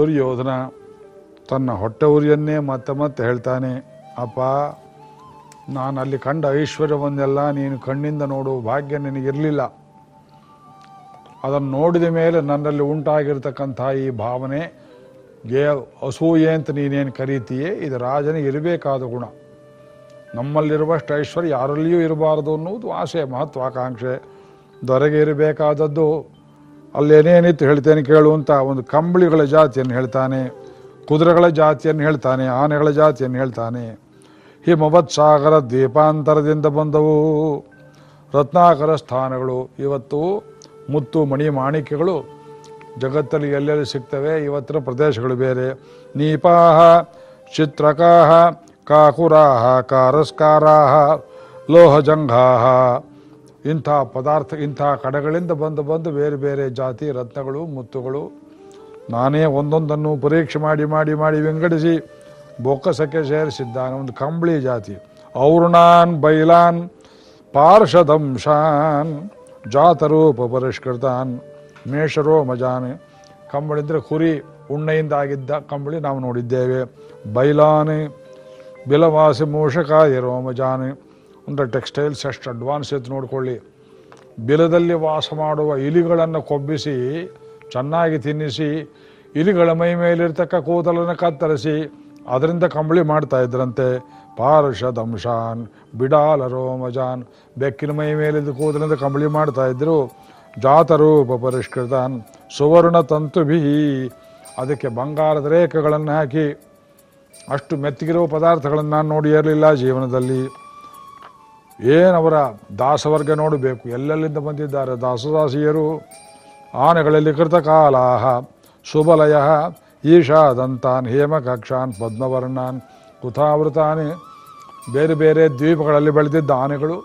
ದುರ್ಯೋಧನ ತನ್ನ ಹೊಟ್ಟೆ ಉರಿಯನ್ನೇ ಮತ್ತೆ ಮತ್ತೆ ಹೇಳ್ತಾನೆ, ಅಪ್ಪ ನಾನು ಅಲ್ಲಿ ಕಂಡ ಐಶ್ವರ್ಯವನ್ನೆಲ್ಲ ನೀನು ಕಣ್ಣಿಂದ ನೋಡು ಭಾಗ್ಯ ನಿನಗಿರಲಿಲ್ಲ. ಅದನ್ನು ನೋಡಿದ ಮೇಲೆ ನನ್ನಲ್ಲಿ ಉಂಟಾಗಿರ್ತಕ್ಕಂಥ ಈ ಭಾವನೆ, ಗೆ ಅಸೂಯೆ ಅಂತ ನೀನೇನು ಕರೀತೀಯೇ? ಇದು ರಾಜನಿಗೆ ಇರಬೇಕಾದ ಗುಣ. ನಮ್ಮಲ್ಲಿರುವಷ್ಟು ಐಶ್ವರ್ಯ ಯಾರಲ್ಲಿಯೂ ಇರಬಾರದು ಅನ್ನುವುದು ಆಸೆ ಮಹತ್ವಾಕಾಂಕ್ಷೆ. ದೊರೆಗೆ ಇರಬೇಕಾದದ್ದು ಅಲ್ಲೇನೇನಿತ್ತು ಹೇಳ್ತೇನೆ ಕೇಳು ಅಂತ ಒಂದು ಕಂಬಳಿಗಳ ಜಾತಿಯನ್ನು ಹೇಳ್ತಾನೆ, ಕುದುರೆಗಳ ಜಾತಿಯನ್ನು ಹೇಳ್ತಾನೆ, ಆನೆಗಳ ಜಾತಿಯನ್ನು ಹೇಳ್ತಾನೆ. ಹಿಮವತ್ ಸಾಗರ ದ್ವೀಪಾಂತರದಿಂದ ಬಂದವು. ರತ್ನಾಕರ ಸ್ಥಾನಗಳು ಇವತ್ತು ಮುತ್ತು ಮಣಿ ಮಾಣಿಕ್ಯಗಳು ಜಗತ್ತಲ್ಲಿ ಎಲ್ಲೆಲ್ಲಿ ಸಿಗ್ತವೆ, ಇವತ್ತಿನ ಪ್ರದೇಶಗಳು ಬೇರೆ. ನೀಪಾಹ, ಚಿತ್ರಕಾಹ, ಕಾಕುರಾಹ, ಕಾರಸ್ಕಾರಾಹ, ಲೋಹಜಂಘಾಹ ಇಂಥ ಪದಾರ್ಥ, ಇಂಥ ಕಡೆಗಳಿಂದ ಬಂದು ಬಂದು ಬೇರೆ ಬೇರೆ ಜಾತಿ, ರತ್ನಗಳು, ಮುತ್ತುಗಳು, ನಾನೇ ಒಂದೊಂದನ್ನು ಪರೀಕ್ಷೆ ಮಾಡಿ ಮಾಡಿ ಮಾಡಿ ವಿಂಗಡಿಸಿ ಬೊಕ್ಕಸಕ್ಕೆ ಸೇರಿಸಿದ್ದಾನೆ. ಒಂದು ಕಂಬಳಿ ಜಾತಿ. ಔರ್ಣಾನ್, ಬೈಲಾನ್ ಪಾರ್ಷದಂಶಾನ್ ಜಾತರೂಪ ಪರಿಷ್ಕೃತಾನ್ ಮೇಷರೋ ಮಜಾನ್ ಕಂಬಳಿ ಅಂದರೆ ಕುರಿ, ಉಣ್ಣೆಯಿಂದ ಆಗಿದ್ದ ಕಂಬಳಿ ನಾವು ನೋಡಿದ್ದೇವೆ. ಬೈಲಾನ್, ಬಿಲವಾಸಿ ಇರೋ ರೋಮಜಾನ್ ಅಂದರೆ ಟೆಕ್ಸ್ಟೈಲ್ಸ್ ಎಷ್ಟು ಅಡ್ವಾನ್ಸ್ ಇತ್ತು ನೋಡ್ಕೊಳ್ಳಿ. ಬಿಲದಲ್ಲಿ ವಾಸ ಮಾಡುವ ಇಲಿಗಳನ್ನು ಕೊಬ್ಬಿಸಿ, ಚೆನ್ನಾಗಿ ತಿನ್ನಿಸಿ, ಇಲಿಗಳ ಮೈ ಮೇಲಿರ್ತಕ್ಕ ಕೂದಲನ್ನು ಕತ್ತರಿಸಿ, ಅದರಿಂದ ಕಂಬಳಿ ಮಾಡ್ತಾ ಇದ್ರಂತೆ. ಪಾರ್ಷದಂಶಾನ್ ಬಿಡಾಲ ರೋಮಜಾನ್, ಬೆಕ್ಕಿನ ಮೈ ಮೇಲಿದ್ದ ಕೂದಲಿಂದ ಕಂಬಳಿ ಮಾಡ್ತಾ ಇದ್ರು. ಜಾತರೂಪ ಪರಿಷ್ಕೃತಾನ್, ಸುವರ್ಣ ತಂತುಭಿ ಅದಕ್ಕೆ ಬಂಗಾರದ ರೇಖೆಗಳನ್ನು ಹಾಕಿ. ಅಷ್ಟು ಮೆತ್ತಿಗಿರುವ ಪದಾರ್ಥಗಳನ್ನು ನಾನು ನೋಡಿ ಇರಲಿಲ್ಲ ಜೀವನದಲ್ಲಿ. ಏನವರ ದಾಸವರ್ಗ ನೋಡಬೇಕು. ಎಲ್ಲೆಲ್ಲಿಂದ ಬಂದಿದ್ದಾರೆ? ದಾಸದಾಸಿಯರು ಆನೆಗಳಲ್ಲಿ ಕೃತಕಾಲಾಹ, ಸುಬಲಯ, ಈಶಾದಂತಾನ್, ಹೇಮಕಕ್ಷಾನ್, ಪದ್ಮವರ್ಣಾನ್ ಕುತಾವೃತಾನೆ ಬೇರೆ ಬೇರೆ ದ್ವೀಪಗಳಲ್ಲಿ ಬೆಳೆದಿದ್ದ ಆನೆಗಳು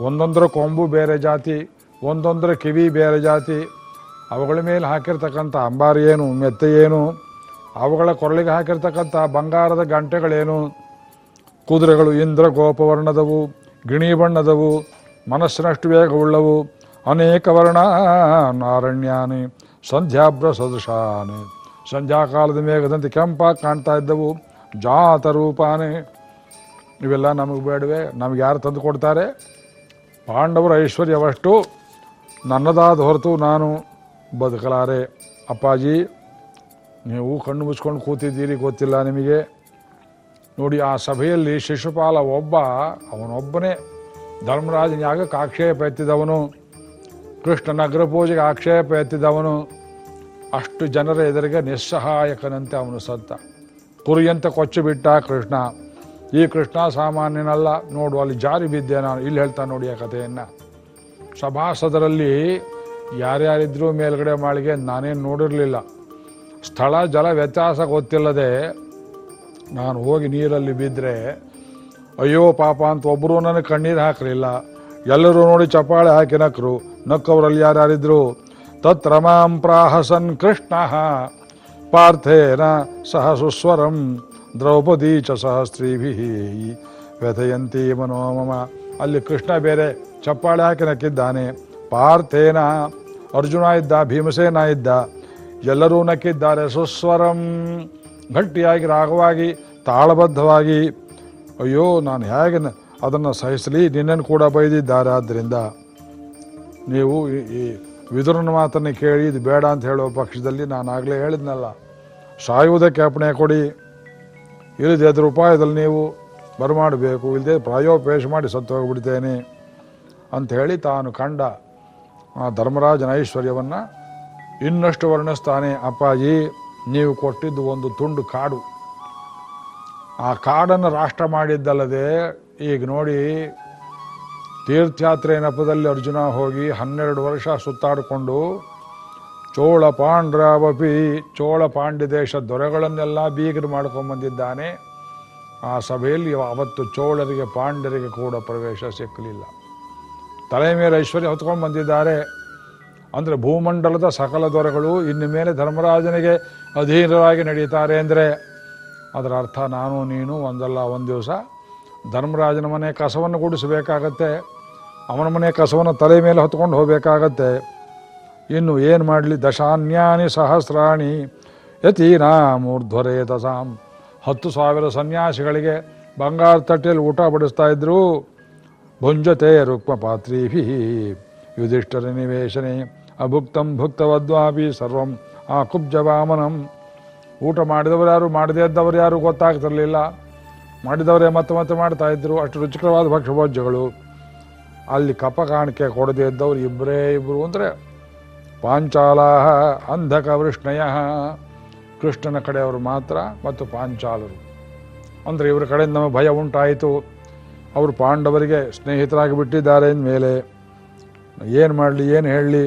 ಒಂದೊಂದರ ಕೊಂಬು ಬೇರೆ ಜಾತಿ, ಒಂದೊಂದರ ಕಿವಿ ಬೇರೆ ಜಾತಿ, ಅವುಗಳ ಮೇಲೆ ಹಾಕಿರ್ತಕ್ಕಂಥ ಅಂಬಾರಿ ಏನು, ಮೆತ್ತ ಏನು, ಅವುಗಳ ಕೊರಳಿಗೆ ಹಾಕಿರ್ತಕ್ಕಂಥ ಬಂಗಾರದ ಗಂಟೆಗಳೇನು, ಕುದುರೆಗಳು ಇಂದ್ರ ಗೋಪವರ್ಣದವು ಗಿಣಿ ಬಣ್ಣದವು, ಮನಸ್ಸಿನಷ್ಟು ವೇಗವುಳ್ಳವು. ಅನೇಕ ವರ್ಣ ನಾರಣ್ಯಾನಿ ಸಂಧ್ಯಾಭ್ರ ಸದೃಶಾನಿ ಸಂಧ್ಯಾಕಾಲದ ಮೇಘದಂತೆ ಕೆಂಪಾಗಿ ಕಾಣ್ತಾ ಇದ್ದವು. ಜಾತ ರೂಪಾನೆ ಇವೆಲ್ಲ ನಮಗೆ ಬೇಡವೆ, ನಮಗೆ ಯಾರು ತಂದು ಕೊಡ್ತಾರೆ? ಪಾಂಡವರ ಐಶ್ವರ್ಯವಷ್ಟು ನನ್ನದಾದ ಹೊರತು ನಾನು ಬದುಕಲಾರೆ. ಅಪ್ಪಾಜಿ, ನೀವು ಕಣ್ಣು ಮುಚ್ಕೊಂಡು ಕೂತಿದ್ದೀರಿ, ಗೊತ್ತಿಲ್ಲ ನಿಮಗೆ. ನೋಡಿ, ಆ ಸಭೆಯಲ್ಲಿ ಶಿಶುಪಾಲ ಒಬ್ಬ, ಅವನೊಬ್ಬನೇ ಒಬ್ಬನೇ ಯಾಗಕ್ಕೆ ಆಕ್ಷೇಪ ಎತ್ತಿದವನು, ಕೃಷ್ಣನ ಅಗ್ರಪೂಜೆಗೆ ಆಕ್ಷೇಪ ಎತ್ತಿದವನು. ಅಷ್ಟು ಜನರ ಎದುರಿಗೆ ನಿಸ್ಸಹಾಯಕನಂತೆ ಅವನು ಸತ್ತ. ಕುರಿಯಂತ ಕೊಚ್ಚು ಬಿಟ್ಟ ಕೃಷ್ಣ. ಈ ಕೃಷ್ಣ ಸಾಮಾನ್ಯನಲ್ಲ. ನೋಡು, ಅಲ್ಲಿ ಜಾರಿ ಬಿದ್ದೆ ನಾನು. ಇಲ್ಲಿ ಹೇಳ್ತಾ ನೋಡಿ ಆ ಕಥೆಯನ್ನು. ಸಭಾಸದರಲ್ಲಿ ಯಾರ್ಯಾರಿದ್ರೂ ಮೇಲ್ಗಡೆ ಮಾಳಿಗೆ ನಾನೇನು ನೋಡಿರಲಿಲ್ಲ. ಸ್ಥಳ, ಜಲ ವ್ಯತ್ಯಾಸ ಗೊತ್ತಿಲ್ಲದೆ ನಾನು ಹೋಗಿ ನೀರಲ್ಲಿ ಬಿದ್ದರೆ ಅಯ್ಯೋ ಪಾಪ ಅಂತ ಒಬ್ಬರು ನನಗೆ ಕಣ್ಣೀರು ಹಾಕಲಿಲ್ಲ. ಎಲ್ಲರೂ ನೋಡಿ ಚಪ್ಪಾಳೆ ಹಾಕಿ ನಕ್ಕರು ನಕ್ಕವರಲ್ಲಿ ಯಾರ್ಯಾರಿದ್ರು? ತತ್ರ ಮಾಂ ಪ್ರಾಹಸನ್ ಕೃಷ್ಣ. ಪಾರ್ಥೇನ ಸಹ ಸುಸ್ವರಂ. ದ್ರೌಪದಿ ಚ ಸಹ ಸ್ತ್ರೀಭಿ ವ್ಯಥಯಂತಿ ಮನೋಮಮ ಅಲ್ಲಿ ಕೃಷ್ಣ ಬೇರೆ ಚಪ್ಪಾಳೆ ಹಾಕಿ ನಕ್ಕಿದ್ದಾನೆ. ಪಾರ್ಥೇನ ಅರ್ಜುನ ಇದ್ದ, ಭೀಮಸೇನ ಇದ್ದ, ಎಲ್ಲರೂ ನಕ್ಕಿದ್ದಾರೆ ಸುಸ್ವರಂ. ಗಟ್ಟಿಯಾಗಿ ರಾಗವಾಗಿ, ತಾಳಬದ್ಧವಾಗಿ, ಅಯ್ಯೋ, ನಾನು ಹೇಗೆ ಅದನ್ನು ಸಹಿಸಲಿ, ನಿನ್ನನ್ನು ಕೂಡ ಬೈದಿದ್ದಾರೆ. ಆದ್ದರಿಂದ ನೀವು ಈ- ವಿದುರನ ಮಾತನ್ನು ಕೇಳಿ, ಇದು ಬೇಡ ಅಂತ ಹೇಳುವ ಪಕ್ಷದಲ್ಲಿ ನಾನು ಆಗಲೇ ಹೇಳಿದ್ನಲ್ಲ. ಸಾಯುವುದಕ್ಕೆ ಅಪ್ಪಣೆ ಕೊಡಿ. ಇಲ್ಲದೆ ಅದರ ಉಪಾಯದಲ್ಲಿ ನೀವು ಬರಮಾಡಬೇಕು. ಇಲ್ಲದೆ ಪ್ರಾಯೋಪೇಶ ಮಾಡಿ ಸತ್ತು ಹೋಗಿಬಿಡ್ತೇನೆ ಹೇಳಿ ತಾನು ಕಂಡ ಆ ಧರ್ಮರಾಜನ ಐಶ್ವರ್ಯವನ್ನು ಇನ್ನಷ್ಟು ವರ್ಣಿಸ್ತಾನೆ ಅಪ್ಪಾಜಿ. ನೀವು ಕೊಟ್ಟಿದ್ದು ಒಂದು ತುಂಡು ಕಾಡು. ಆ ಕಾಡನ್ನು ರಾಷ್ಟ್ರ ಮಾಡಿದ್ದಲ್ಲದೆ ಈಗ ನೋಡಿ ತೀರ್ಥಯಾತ್ರೆ ನೆಪದಲ್ಲಿ ಅರ್ಜುನ ಹೋಗಿ ಹನ್ನೆರಡು ವರ್ಷ ಸುತ್ತಾಡಿಕೊಂಡು ಚೋಳ ಪಾಂಡ್ರವಪಿ ಚೋಳ ಪಾಂಡ್ಯ ದೇಶ ದೊರೆಗಳನ್ನೆಲ್ಲ ಬೀಗರು ಮಾಡ್ಕೊಂಬಂದಿದ್ದಾನೆ ಆ ಸಭೆಯಲ್ಲಿ ಅವತ್ತು ಚೋಳರಿಗೆ ಪಾಂಡ್ಯರಿಗೆ ಕೂಡ ಪ್ರವೇಶ ಸಿಕ್ಕಲಿಲ್ಲ. ತಲೆ ಮೇಲೆ ಐಶ್ವರ್ಯ ಹೊತ್ಕೊಂಡು ಬಂದಿದ್ದಾರೆ. ಅಂದರೆ ಭೂಮಂಡಲದ ಸಕಲ ದೊರೆಗಳು ಇನ್ನು ಮೇಲೆ ಧರ್ಮರಾಜನಿಗೆ ಅಧೀನರಾಗಿ ನಡೀತಾರೆ ಅಂದರೆ ಅದರ ಅರ್ಥ ನಾನು ನೀನು ಒಂದಲ್ಲ, ಒಂದು ದಿವಸ. ಧರ್ಮರಾಜನ ಮನೆ ಕಸವನ್ನು ಗುಡಿಸಬೇಕಾಗತ್ತೆ ಅವನ ಮನೆ ಕಸವನ್ನು ತಲೆ ಮೇಲೆ ಹೊತ್ಕೊಂಡು ಹೋಗಬೇಕಾಗತ್ತೆ. ಇನ್ನು ಏನು ಮಾಡಲಿ? ದಶಾನ್ಯಾನಿ ಸಹಸ್ರಾಣಿ ಯತೀನಾಮೂರ್ಧ್ವರೇತಸಾಂ ಹತ್ತು ಸಾವಿರ ಸನ್ಯಾಸಿಗಳಿಗೆ ಬಂಗಾರ ತಟ್ಟೆಯಲ್ಲಿ ಊಟ ಬಡಿಸ್ತಾ ಇದ್ದರು ಭುಂಜತೆ ರುಕ್ಮ ಪಾತ್ರೀಭಿ ಯುಧಿಷ್ಠರ ನಿವೇಶನೆ. ಅಭುಕ್ತಂ ಭುಕ್ತವದ್ವಾಪಿ ಸರ್ವಂ. ಆ ಕುಬ್ಜವಾಮನಂ. ಊಟ ಮಾಡಿದವರು ಯಾರು ಮಾಡದೇ ಇದ್ದವರು ಯಾರು ಗೊತ್ತಾಗ್ತಿರ್ಲಿಲ್ಲ. ಮಾಡಿದವರೇ ಮತ್ತೆ ಮತ್ತೆ ಇದ್ರು. ಅಷ್ಟು ರುಚಿಕರವಾದ ಭಕ್ಷ್ಯಭೋಜ್ಯಗಳು. ಅಲ್ಲಿ ಕಪ ಕಾಣಿಕೆ ಕೊಡದೇ ಇದ್ದವರು ಇಬ್ಬರೇ ಇಬ್ಬರು ಅಂದರೆ, ಪಾಂಚಾಲ ಅಂಧಕ ವೃಷ್ಣಯ ಕೃಷ್ಣನ ಕಡೆಯವರು ಮಾತ್ರ ಮತ್ತು ಪಾಂಚಾಲರು. ಅಂದರೆ ಇವರ ಕಡೆಯಿಂದ ನಮಗೆ ಭಯ ಉಂಟಾಯಿತು. ಅವರು ಪಾಂಡವರಿಗೆ ಸ್ನೇಹಿತರಾಗಿ ಬಿಟ್ಟಿದ್ದಾರೆ ಮೇಲೆ ಏನು ಮಾಡಲಿ, ಏನು ಹೇಳಲಿ?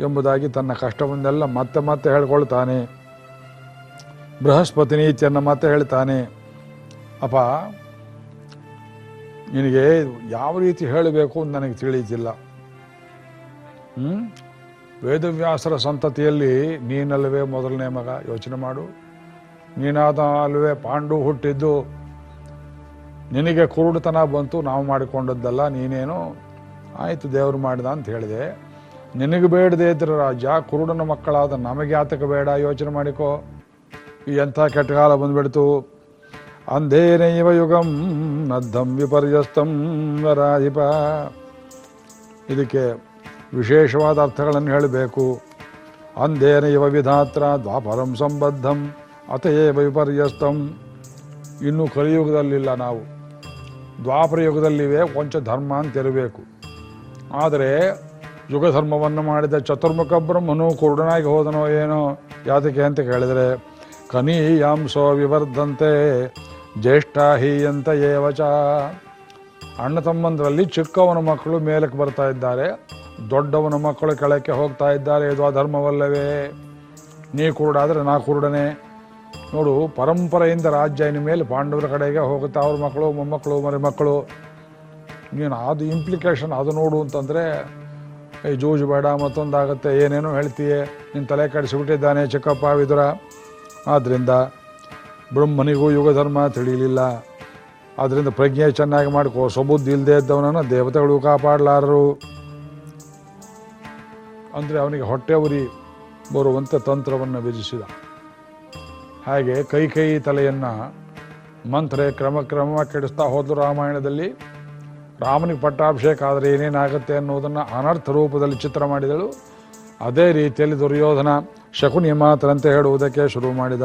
ಎಂಬುದಾಗಿ ತನ್ನ ಕಷ್ಟವನ್ನೆಲ್ಲ ಮತ್ತೆ ಮತ್ತೆ ಹೇಳ್ಕೊಳ್ತಾನೆ. ಬೃಹಸ್ಪತಿ ನೀತಿಯನ್ನು ಮತ್ತೆ ಹೇಳ್ತಾನೆ. ಅಪ್ಪ, ನಿನಗೆ ಯಾವ ರೀತಿ ಹೇಳಬೇಕು ಅಂತ ನನಗೆ ತಿಳಿಯುತ್ತಿಲ್ಲ ಹ್ಮ್? ವೇದವ್ಯಾಸರ ಸಂತತಿಯಲ್ಲಿ ನೀನಲ್ವೇ ಮೊದಲನೇ ಮಗ, ಯೋಚನೆ ಮಾಡು. ನೀನಾದ ಅಲ್ವೇ ಪಾಂಡು ಹುಟ್ಟಿದ್ದು. ನಿನಗೆ ಕುರುಡುತನ ಬಂತು, ನಾವು ಮಾಡಿಕೊಂಡದ್ದಲ್ಲ, ನೀನೇನು? ಆಯಿತು, ದೇವರು ಮಾಡಿದ ಅಂತ ಹೇಳಿದೆ. ನಿನಗೆ ಬೇಡದೇ ಇದ್ರ ರಾಜ, ಕುರುಡನ ಮಕ್ಕಳಾದ ನಮಗೆ ಆತಕ ಬೇಡ, ಯೋಚನೆ ಮಾಡಿಕೋ. ಎಂಥ ಕೆಟ್ಟಗಾಲ ಬಂದ್ಬಿಡ್ತು. ಅಂಧೇನೈವ ಯುಗಂ ನದ್ದಂ ವಿಪರ್ಯಸ್ತಂ ರಾಧಿಪ ಇದಕ್ಕೆ ವಿಶೇಷವಾದ ಅರ್ಥಗಳನ್ನು ಹೇಳಬೇಕು. ಅಂಧೇನ ಇವ ವಿಧಾತ್ರ, ದ್ವಾಪರಂ ಸಂಬದ್ಧಂ ಅತಯೇವ ವಿಪರ್ಯಸ್ತಂ. ಇನ್ನೂ ಕಲಿಯುಗದಲ್ಲಿಲ್ಲ ನಾವು. ದ್ವಾಪರ ಯುಗದಲ್ಲಿವೆ, ಕೊಂಚ ಧರ್ಮ ಅಂತ ಇರಬೇಕು. ಆದರೆ ಯುಗ ಧರ್ಮವನ್ನು ಮಾಡಿದ ಚತುರ್ಮುಖ ಬ್ರಹ್ಮನು ಕುರುಡನಾಗಿ ಹೋದನೋ ಏನೋ? ಯಾತಕ್ಕೆ ಅಂತ ಕೇಳಿದರೆ ಕನೀಯಾಂಸೋ ವಿವರ್ಧಂತೆ ಜ್ಯೇಷ್ಠ ಹೀಯಂತ ಏವಚ. ಅಣ್ಣ ತಮ್ಮಂದರಲ್ಲಿ ಚಿಕ್ಕವನ ಮಕ್ಕಳು ಮೇಲಕ್ಕೆ ಬರ್ತಾ ಇದ್ದಾರೆ, ದೊಡ್ಡವನ ಮಕ್ಕಳು ಕೆಳಕ್ಕೆ ಹೋಗ್ತಾ ಇದ್ದಾರೆ, ಇದು ಅಧರ್ಮವಲ್ಲವೇ? ನೀ ಕುರುಡಾದರೆ ನಾ ಕುರುಡನೆ. ನೋಡು, ಪರಂಪರೆಯಿಂದ ರಾಜ್ಯ ಇನ್ನು ಮೇಲೆ ಪಾಂಡವರ ಕಡೆಗೆ ಹೋಗುತ್ತೆ, ಅವ್ರ ಮಕ್ಕಳು, ಮೊಮ್ಮಕ್ಕಳು ಮರಿ ಮಕ್ಕಳು ನೀನು ಅದು ಇಂಪ್ಲಿಕೇಶನ್ ಅದು ನೋಡು ಅಂತಂದರೆ ಈ ಜೂಜು ಬೇಡ, ಮತ್ತೊಂದಾಗುತ್ತೆ. ಏನೇನೋ ಹೇಳ್ತೀಯೇ. ನಿನ್ನ ತಲೆ ಕೆಡಿಸಿಬಿಟ್ಟಿದ್ದಾನೆ ಚಿಕ್ಕಪ್ಪ ವಿದುರ. ಆದ್ದರಿಂದ ಬ್ರಹ್ಮನಿಗೂ ಯುಗ ಧರ್ಮ ತಿಳಿಯಲಿಲ್ಲ ಆದ್ದರಿಂದ ಪ್ರಜ್ಞೆ ಚೆನ್ನಾಗಿ ಮಾಡ್ಕೋ. ಸಬುದ್ದಿ ಇಲ್ಲದೆ ಇದ್ದವನನ್ನು ದೇವತೆಗಳು ಕಾಪಾಡಲಾರರು. ಅಂದರೆ ಅವನಿಗೆ ಹೊಟ್ಟೆ ಉರಿ ಬರುವಂಥ ತಂತ್ರವನ್ನು ವಿಧಿಸಿದ. ಹಾಗೆ ಕೈ ಕೈ ತಲೆಯನ್ನು ಮಂತ್ರ ಕ್ರಮ ಕ್ರಮ ಕೆಡಿಸ್ತಾ ಹೋದರು ರಾಮಾಯಣದಲ್ಲಿ. ರಾಮನಿಗೆ ಪಟ್ಟಾಭಿಷೇಕ ಆದರೆ ಏನೇನಾಗುತ್ತೆ ಅನ್ನೋದನ್ನು ಅನರ್ಥ ರೂಪದಲ್ಲಿ ಚಿತ್ರ ಮಾಡಿದಳು. ಅದೇ ರೀತಿಯಲ್ಲಿ ದುರ್ಯೋಧನ ಶಕುನಿ ಮಾತರಂತೆ ಹೇಳುವುದಕ್ಕೆ ಶುರು ಮಾಡಿದ.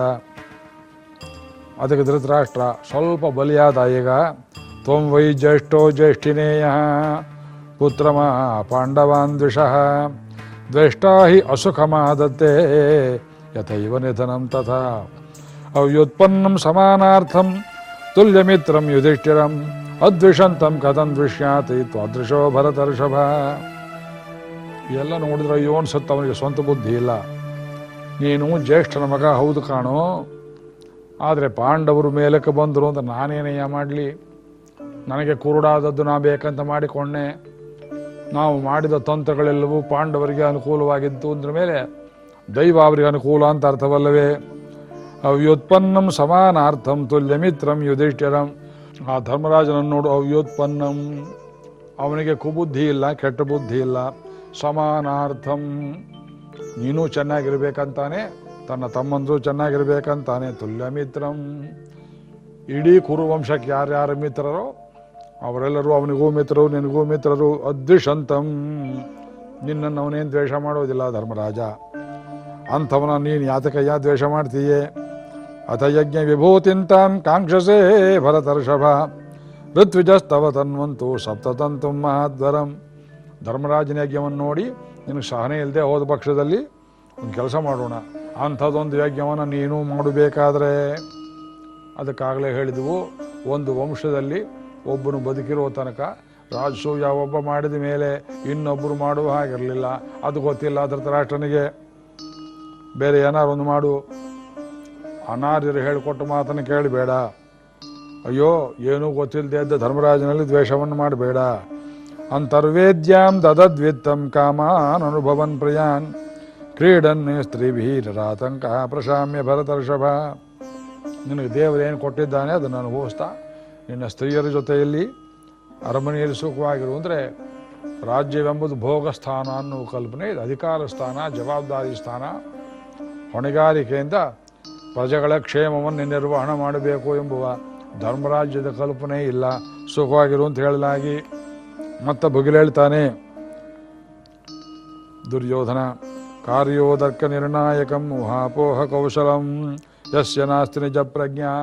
ಅದಕ್ಕೆ ಧೃತರಾಷ್ಟ್ರ, ಸ್ವಲ್ಪ ಬಲಿಯಾದ ಈಗ, ತ್ವಂ ವೈ ಜ್ಯೇಷ್ಠೋ ಜ್ಯೇಷ್ಠಿನೇಯ ಪುತ್ರಮ ಪಾಂಡವಾನ್ ದ್ವಿಷಃ ದ್ವೇಷ್ಟಾ ಹಿ ಅಸುಖಮಾದತ್ತೆ ಯಥೈವ ನಿಧನಂ ತಥಾ, ಅವ್ಯುತ್ಪನ್ನಂ ಸಮಾನಾರ್ಥಂ, ತುಲ್ಯಮಿತ್ರಂ ಯುಧಿಷ್ಠಿರಂ ಅದ್ವಿಷಂತಂ ಕಥಂ ದ್ವಿಷ್ಯಾತಿ ತ್ವಾದೃಶೋ ಭರತರ್ಷಭ. ಎಲ್ಲ ನೋಡಿದ್ರೆ ಅಯ್ಯೋ ಅನ್ಸುತ್ತೆ ಅವನಿಗೆ ಸ್ವಂತ ಬುದ್ಧಿ ಇಲ್ಲ. ನೀನು ಜ್ಯೇಷ್ಠನ ಮಗ ಹೌದು ಕಾಣೋ. ಆದರೆ ಪಾಂಡವರು ಮೇಲಕ್ಕೆ ಬಂದರು ಅಂತ ನಾನೇನಯ್ಯ ಮಾಡಲಿ? ನನಗೆ ಕುರುಡಾದದ್ದು ನಾ ಬೇಕಂತ ಮಾಡಿಕೊಂಡೆ. ನಾವು ಮಾಡಿದ ತಂತ್ರಗಳೆಲ್ಲವೂ ಪಾಂಡವರಿಗೆ ಅನುಕೂಲವಾಗಿತ್ತು ಅಂದ್ರ ಮೇಲೆ ದೈವ ಅವರಿಗೆ ಅನುಕೂಲ ಅಂತ ಅರ್ಥವಲ್ಲವೇ? ಅವ್ಯುತ್ಪನ್ನಂ ಸಮಾನಾರ್ಥಂ ತುಲ್ಯಮಿತ್ರಂ ಯುಧಿಷ್ಠಿರಂ. ಆ ಧರ್ಮರಾಜನನ್ನು ನೋಡು ಅವ್ಯೋತ್ಪನ್ನಂ ಅವನಿಗೆ ಕುಬುದ್ಧಿ ಇಲ್ಲ, ಕೆಟ್ಟ ಬುದ್ಧಿ ಇಲ್ಲ. ಸಮಾನಾರ್ಥಂ. ನೀನು ಚೆನ್ನಾಗಿರ್ಬೇಕಂತಾನೆ, ತನ್ನ ತಮ್ಮಂದ್ರು ಚೆನ್ನಾಗಿರ್ಬೇಕಂತಾನೆ, ತುಲ್ಯಮಿತ್ರಂ. ಇಡೀ ಕುರುವಂಶಕ್ಕೆ ಯಾರ್ಯಾರ ಮಿತ್ರರೋ, ಅವರೆಲ್ಲರೂ ಅವನಿಗೂ ಮಿತ್ರರು, ನಿನಗೂ ಮಿತ್ರರು, ಅದ್ವಿಷಂತಂ. ನಿನ್ನನ್ನು ಅವನೇನು ದ್ವೇಷ ಮಾಡೋದಿಲ್ಲ ಧರ್ಮರಾಜ. ಅಂಥವನ ನೀನು ಯಾತಕಯ್ಯ ದ್ವೇಷ ಮಾಡ್ತೀಯೇ? ಅಥ ಯಜ್ಞ ವಿಭೂತಿಂತಾಂ ಕಾಂಕ್ಷಸೇ ಭರತರ್ಷಭ ಋತ್ವಿಜಸ್ತವ ತನ್ವಂತು ಸಪ್ತತಂತು ಮಹಾದ್ವರಂ ಧರ್ಮರಾಜನ ಯಜ್ಞವನ್ನು ನೋಡಿ, ನಿನಗೆ ಸಹನೆ ಇಲ್ಲದೆ ಹೋದ ಪಕ್ಷದಲ್ಲಿ ಒಂದು ಕೆಲಸ ಮಾಡೋಣ. ಅಂಥದ್ದೊಂದು ಯಜ್ಞವನ್ನು ನೀನು ಮಾಡಬೇಕಾದ್ರೆ. ಅದಕ್ಕಾಗಲೇ ಹೇಳಿದೆವು, ಒಂದು ವಂಶದಲ್ಲಿ ಒಬ್ಬನು ಬದುಕಿರೋ ತನಕ ರಾಜಸು ಯಾವೊಬ್ಬ ಮಾಡಿದ ಮೇಲೆ ಇನ್ನೊಬ್ಬರು ಮಾಡುವ ಹಾಗಿರಲಿಲ್ಲ. ಅದು ಗೊತ್ತಿಲ್ಲ ಧೃತರಾಷ್ಟ್ರನಿಗೆ ಬೇರೆ ಏನಾರು ಒಂದು ಮಾಡು. ಅನಾರ್ಯರು ಹೇಳಿಕೊಟ್ಟ ಮಾತನ್ನು ಕೇಳಬೇಡ ಅಯ್ಯೋ, ಏನೂ ಗೊತ್ತಿಲ್ಲದೆ ಇದ್ದ ಧರ್ಮರಾಜನಲ್ಲಿ ದ್ವೇಷವನ್ನು ಮಾಡಬೇಡ ಅಂತರ್ವೇದ್ಯಾಂ ದದದ್ವಿತ್ತಂ ಕಾಮಾನ್ ಅನುಭವನ್ ಪ್ರಿಯಾನ್. ಕ್ರೀಡನ್ ಸ್ತ್ರೀಭೀರರಾತಂಕ ಪ್ರಶಾಮ್ಯ ಭರತರ್ಷಭ. ನಿನಗೆ ದೇವರೇನು ಕೊಟ್ಟಿದ್ದಾನೆ ಅದನ್ನು ಅನುಭವಿಸ್ತಾ ನಿನ್ನ ಸ್ತ್ರೀಯರ ಜೊತೆಯಲ್ಲಿ ಅರಮನೆಯಲ್ಲಿ ಸುಖವಾಗಿರು ಅಂದರೆ ರಾಜ್ಯವೆಂಬುದು ಭೋಗ ಸ್ಥಾನ ಅನ್ನುವ ಕಲ್ಪನೆ ಇದು ಅಧಿಕಾರ ಸ್ಥಾನ ಜವಾಬ್ದಾರಿ ಸ್ಥಾನ, ಹೊಣೆಗಾರಿಕೆಯಿಂದ ಪ್ರಜೆಗಳ ಕ್ಷೇಮವನ್ನು ನಿರ್ವಹಣೆ ಮಾಡಬೇಕು ಎಂಬುವ ಧರ್ಮರಾಜ್ಯದ ಕಲ್ಪನೆ ಇಲ್ಲ. ಸುಖವಾಗಿರು ಅಂತ ಹೇಳಲಾಗಿ ಮತ್ತೆ ಬುಗಿಲೇಳ್ತಾನೆ ದುರ್ಯೋಧನ, ಕಾರ್ಯೋದರ್ಕ ನಿರ್ಣಾಯಕಂ ಊಹಾಪೋಹ ಕೌಶಲಂ, ಯಸ್ಯ ನಾಸ್ತಿ ನಿಜ ಪ್ರಜ್ಞಾ.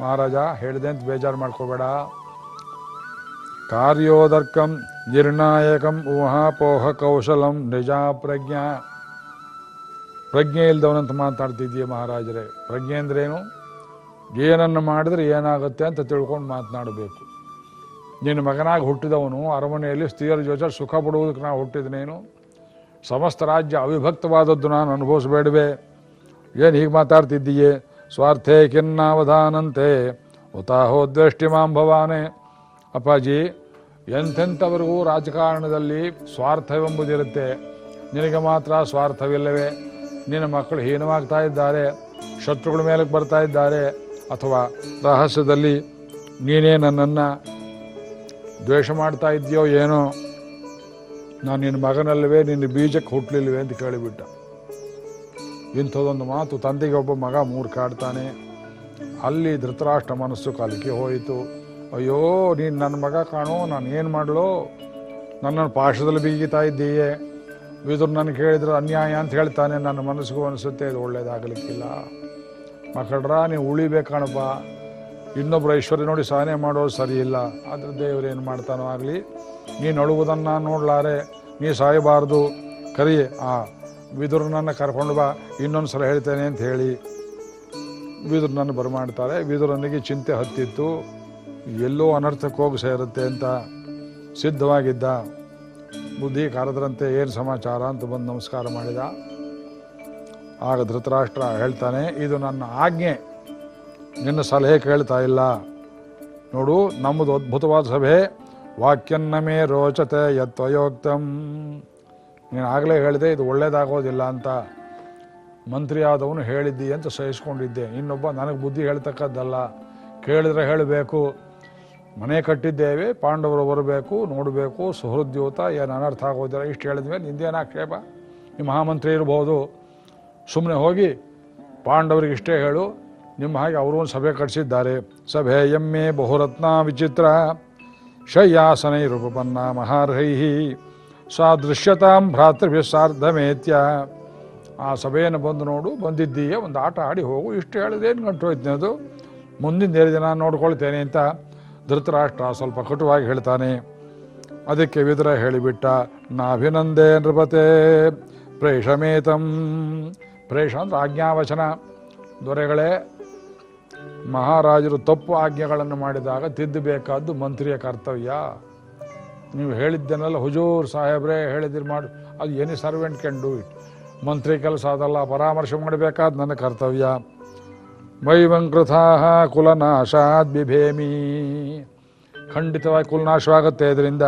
ಮಹಾರಾಜ ಹೇಳಿದೆ ಅಂತ ಬೇಜಾರು ಮಾಡ್ಕೋಬೇಡ. ಕಾರ್ಯೋದರ್ಕಂ ನಿರ್ಣಾಯಕಂ ಊಹಾಪೋಹ ಕೌಶಲಂ ನಿಜ ಪ್ರಜ್ಞಾ. ಪ್ರಜ್ಞೆ ಇಲ್ದವನಂತ ಮಾತಾಡ್ತಿದ್ದೀಯ ಮಹಾರಾಜರೇ? ಪ್ರಜ್ಞೆ ಅಂದ್ರೇನು? ಏನನ್ನು ಮಾಡಿದ್ರೆ ಏನಾಗುತ್ತೆ ಅಂತ ತಿಳ್ಕೊಂಡು ಮಾತನಾಡಬೇಕು. ನಿನ್ನ ಮಗನಾಗಿ ಹುಟ್ಟಿದವನು, ಅರಮನೆಯಲ್ಲಿ ಸ್ತ್ರೀಯರ ಜೊತೆ ಸುಖ ಪಡುವುದಕ್ಕೆ ನಾನು ಹುಟ್ಟಿದ್ನೇನು? ಸಮಸ್ತ ರಾಜ್ಯ ಅವಿಭಕ್ತವಾದದ್ದು ನಾನು ಅನುಭವಿಸಬೇಡವೆ? ಏನು ಹೀಗೆ ಮಾತಾಡ್ತಿದ್ದೀಯೇ? ಸ್ವಾರ್ಥೇ ಖಿನ್ನಾವಧಾನಂತೆ ಉತಾಹೋದ್ವೇಷ್ಟಿ ಮಾಂ ಭವಾನೆ. ಅಪ್ಪಾಜಿ, ಎಂಥೆಂಥವರೆಗೂ ರಾಜಕಾರಣದಲ್ಲಿ ಸ್ವಾರ್ಥವೆಂಬುದಿರುತ್ತೆ. ನಿನಗೆ ಮಾತ್ರ ಸ್ವಾರ್ಥವಿಲ್ಲವೇ? ನಿನ್ನ ಮಕ್ಕಳು ಹೀನವಾಗ್ತಾ ಇದ್ದಾರೆ, ಶತ್ರುಗಳ ಮೇಲಕ್ಕೆ ಬರ್ತಾ ಇದ್ದಾರೆ, ಅಥವಾ ರಹಸ್ಯದಲ್ಲಿ ನೀನೇ ನನ್ನನ್ನು ದ್ವೇಷ ಮಾಡ್ತಾ ಇದೆಯೋ ಏನೋ, ನಾನು ನಿನ್ನ ಮಗನಲ್ಲವೇ, ನಿನ್ನ ಬೀಜಕ್ಕೆ ಹುಟ್ಟಲಿಲ್ವೇ ಅಂತ ಕೇಳಿಬಿಟ್ಟ. ಇಂಥದ್ದೊಂದು ಮಾತು ತಂದೆಗೆ ಒಬ್ಬ ಮಗ ಮೂರು ಕಾಡ್ತಾನೆ ಅಲ್ಲಿ ಧೃತರಾಷ್ಟ್ರ ಮನಸ್ಸು ಕಲಿಕೆ ಹೋಯಿತು. ಅಯ್ಯೋ, ನೀನು ನನ್ನ ಮಗ ಕಾಣೋ, ನಾನು ಏನು ಮಾಡಲೋ? ನನ್ನನ್ನು ಪಾಶದಲ್ಲಿ ಬೀಗಿತಾ ಇದ್ದೀಯೇ? ವಿದುರು ನನಗೆ ಕೇಳಿದ್ರೆ ಅನ್ಯಾಯ ಅಂತ ಹೇಳ್ತಾನೆ, ನನ್ನ ಮನಸ್ಸಿಗೂ ಅನಿಸುತ್ತೆ, ಇದು ಒಳ್ಳೇದಾಗಲಿಕ್ಕಿಲ್ಲ. ಮಕ್ಕಳ್ರ, ನೀವು ಉಳಿಬೇಕಣಪ್ಪ ಇನ್ನೊಬ್ಬರು ಐಶ್ವರ್ಯ ನೋಡಿ ಸಹನೆ ಮಾಡೋದು ಸರಿಯಿಲ್ಲ. ಆದ್ರೆ ದೇವರೇನು ಮಾಡ್ತಾನೋ ಆಗಲಿ ನೀ ಅಳುವುದನ್ನು ನೋಡಲಾರೆ, ನೀ ಸಾಯಬಾರ್ದು. ಕರಿ, ಆ, ವಿದುರನನ್ನು ಕರ್ಕೊಂಡು ಬಾ, ಇನ್ನೊಂದು ಸಲ ಹೇಳ್ತೇನೆ ಅಂತ ಹೇಳಿ. ವಿದುರನನ್ನು ಬರಮಾಡ್ತಾರೆ. ವಿದುರನಿಗೆ ಚಿಂತೆ ಹತ್ತಿತ್ತು. ಎಲ್ಲೋ ಅನರ್ಥಕ್ಕೆ ಹೋಗಿ ಸೇರುತ್ತೆ ಅಂತ ಸಿದ್ಧವಾಗಿದ್ದ. ಬುದ್ಧಿ ಕರೆದ್ರಂತೆ ಏನು ಸಮಾಚಾರ ಅಂತ ಬಂದು ನಮಸ್ಕಾರ ಮಾಡಿದ. ಆಗ ಧೃತರಾಷ್ಟ್ರ ಹೇಳ್ತಾನೆ, ಇದು ನನ್ನ ಆಜ್ಞೆ. ನಿನ್ನ ಸಲಹೆ ಕೇಳ್ತಾ ಇಲ್ಲ. ನೋಡು, ನಮ್ಮದು ಅದ್ಭುತವಾದ ಸಭೆ. ವಾಕ್ಯನ್ನಮೇ ರೋಚತೆ ಯತ್ವಯೋಕ್ತಂ. ನೀನು ಆಗಲೇ ಹೇಳಿದೆ, ಇದು ಒಳ್ಳೇದಾಗೋದಿಲ್ಲ ಅಂತ. ಮಂತ್ರಿ ಆದವನು ಹೇಳಿದ್ದಿ ಅಂತ ಸಹಿಸ್ಕೊಂಡಿದ್ದೆ. ಇನ್ನೊಬ್ಬ ನನಗೆ ಬುದ್ಧಿ ಹೇಳ್ತಕ್ಕದ್ದಲ್ಲ. ಕೇಳಿದ್ರೆ ಹೇಳಬೇಕು. ಮನೆ ಕಟ್ಟಿದ್ದೇವೆ, ಪಾಂಡವರು ಬರಬೇಕು, ನೋಡಬೇಕು ಸುಹೃದ್ಯೂತ ಏನು ಅನರ್ಥ ಆಗೋದಿಲ್ಲ, ಇಷ್ಟು ಹೇಳಿದ್ಮೇಲೆ ನಿಂದೇನು ಆಕ್ಷೇಪ ನಿಮ್ಮ ಮಹಾಮಂತ್ರಿ ಇರ್ಬೋದು. ಸುಮ್ಮನೆ ಹೋಗಿ ಪಾಂಡವರಿಗೆ ಇಷ್ಟೇ ಹೇಳು. ನಿಮ್ಮ ಹಾಗೆ ಅವರು ಒಂದು ಸಭೆ ಕಟ್ಟಿಸಿದ್ದಾರೆ ಸಭೆ ಎಮ್ಮೆ ಬಹುರತ್ನ ವಿಚಿತ್ರ. ಶಯ್ಯಾಸನೈರುಪನ್ನ ಮಹಾರ್ಹೈ ಸಾ ದೃಶ್ಯತಾಂ ಭ್ರಾತೃಭ್ಯ ಸಾರ್ಧಮೇತ್ಯ. ಆ ಸಭೆಯನ್ನು ಬಂದು ನೋಡು, ಬಂದಿದ್ದೀಯ, ಒಂದು ಆಟ ಆಡಿ ಹೋಗು. ಇಷ್ಟು ಹೇಳಿದೇನು ಗಂಟು ಹೋಯ್ತು ಅದು ಮುಂದಿನ ಎರಡು ದಿನ ನೋಡ್ಕೊಳ್ತೇನೆ ಅಂತ ಧೃತರಾಷ್ಟ್ರ ಸ್ವಲ್ಪ ಕಟುವಾಗಿ ಹೇಳ್ತಾನೆ. ಅದಕ್ಕೆ ವಿದುರ ಹೇಳಿಬಿಟ್ಟ, ನಾಭಿನಂದೇ ನೃಪತೆ ಪ್ರೇಷಮೇತಂ. ಪ್ರೇಷ ಅಂದ್ರೆ ಆಜ್ಞಾವಚನ. ದೊರೆಗಳೇ, ಮಹಾರಾಜರು ತಪ್ಪು ಆಜ್ಞೆಗಳನ್ನು ಮಾಡಿದಾಗ ತಿದ್ದಬೇಕಾದ್ದು ಮಂತ್ರಿಯ ಕರ್ತವ್ಯ. ನೀವು ಹೇಳಿದ್ದನ್ನೆಲ್ಲ ಹುಜೂರ್ ಸಾಹೇಬ್ರೇ ಹೇಳಿದಿರಿ ಮಾಡಿ. ಅದು any servant can do it. ಮಂತ್ರಿ ಕೆಲಸ ಅದಲ್ಲ, ಪರಾಮರ್ಶೆ ಮಾಡಬೇಕಾದ ನನ್ನ ಕರ್ತವ್ಯ. ಮೈವಂಕೃಥಾ ಕುಲನಾಶಾದ್ ಬಿಭೇಮಿ ಖಂಡಿತವಾಗಿ ಕುಲನಾಶವಾಗುತ್ತೆ ಇದರಿಂದ.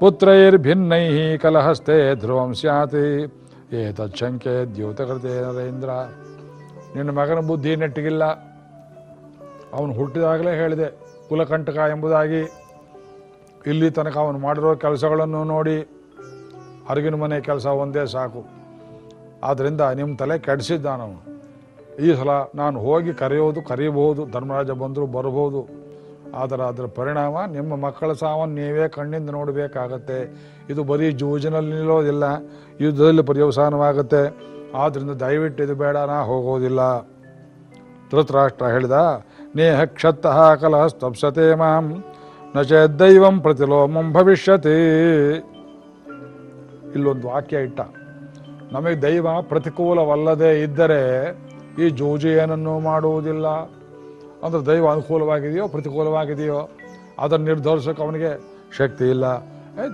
ಪುತ್ರೈರ್ಭಿನ್ನೈ ಕಲಹಸ್ತೆ ಧ್ರುವಂ ಸ್ಯಾತ್. ಏತಚ್ಛಂಕೆ ದ್ಯೂತಕೃತೆ ನರೇಂದ್ರ. ನಿನ್ನ ಮಗನ ಬುದ್ಧಿ ನೆಟ್ಟಿಗಿಲ್ಲ. ಅವನು ಹುಟ್ಟಿದಾಗಲೇ ಹೇಳಿದೆ, ಕುಲಕಂಟಕ ಎಂಬುದಾಗಿ. ಇಲ್ಲಿ ತನಕ ಅವನು ಮಾಡಿರೋ ಕೆಲಸಗಳನ್ನು ನೋಡಿ ಅರಿಗಿನ ಮನೆ ಕೆಲಸ ಒಂದೇ ಸಾಕು. ಆದ್ದರಿಂದ ನಿಮ್ಮ ತಲೆ ಕೆಡಿಸಿದ್ದಾನವನು. ಈ ಸಲ ನಾನು ಹೋಗಿ ಕರೆಯೋದು ಕರೆಯಬಹುದು ಧರ್ಮರಾಜ ಬಂದರೂ ಬರಬಹುದು. ಆದರೆ ಅದರ ಪರಿಣಾಮ ನಿಮ್ಮ ಮಕ್ಕಳ ಸಾವನ್ನು ನೀವೇ ಕಣ್ಣಿಂದ ನೋಡಬೇಕಾಗತ್ತೆ. ಇದು ಬರೀ ಜೂಜಿನಲ್ಲಿ ನಿಲ್ಲೋದಿಲ್ಲ, ಯುದ್ಧದಲ್ಲಿ ಪರ್ಯವಸಾನವಾಗುತ್ತೆ. ಆದ್ದರಿಂದ ದಯವಿಟ್ಟು ಇದು ಬೇಡ, ನಾ ಹೋಗೋದಿಲ್ಲ. ಧೃತರಾಷ್ಟ್ರ ಹೇಳಿದ, ನೇಹ ಕ್ಷತ್ತಃ ಕಲಹ ಸ್ತಪ್ಸತೆ ಮಾಂ, ನ ದೈವಂ ಪ್ರತಿಲೋಮಂ ಭವಿಷ್ಯತಿ. ಇಲ್ಲೊಂದು ವಾಕ್ಯ ಇಟ್ಟ, ನಮಗೆ ದೈವ ಪ್ರತಿಕೂಲವಲ್ಲದೆ ಇದ್ದರೆ ಈ ಜೂಜು ಏನನ್ನೂ ಮಾಡುವುದಿಲ್ಲ. ಅಂದ್ರೆ ದೈವ ಅನುಕೂಲವಾಗಿದೆಯೋ, ಪ್ರತಿಕೂಲವಾಗಿದೆಯೋ, ಅದನ್ನು ನಿರ್ಧರಿಸೋಕೆ ಅವನಿಗೆ ಶಕ್ತಿ ಇಲ್ಲ.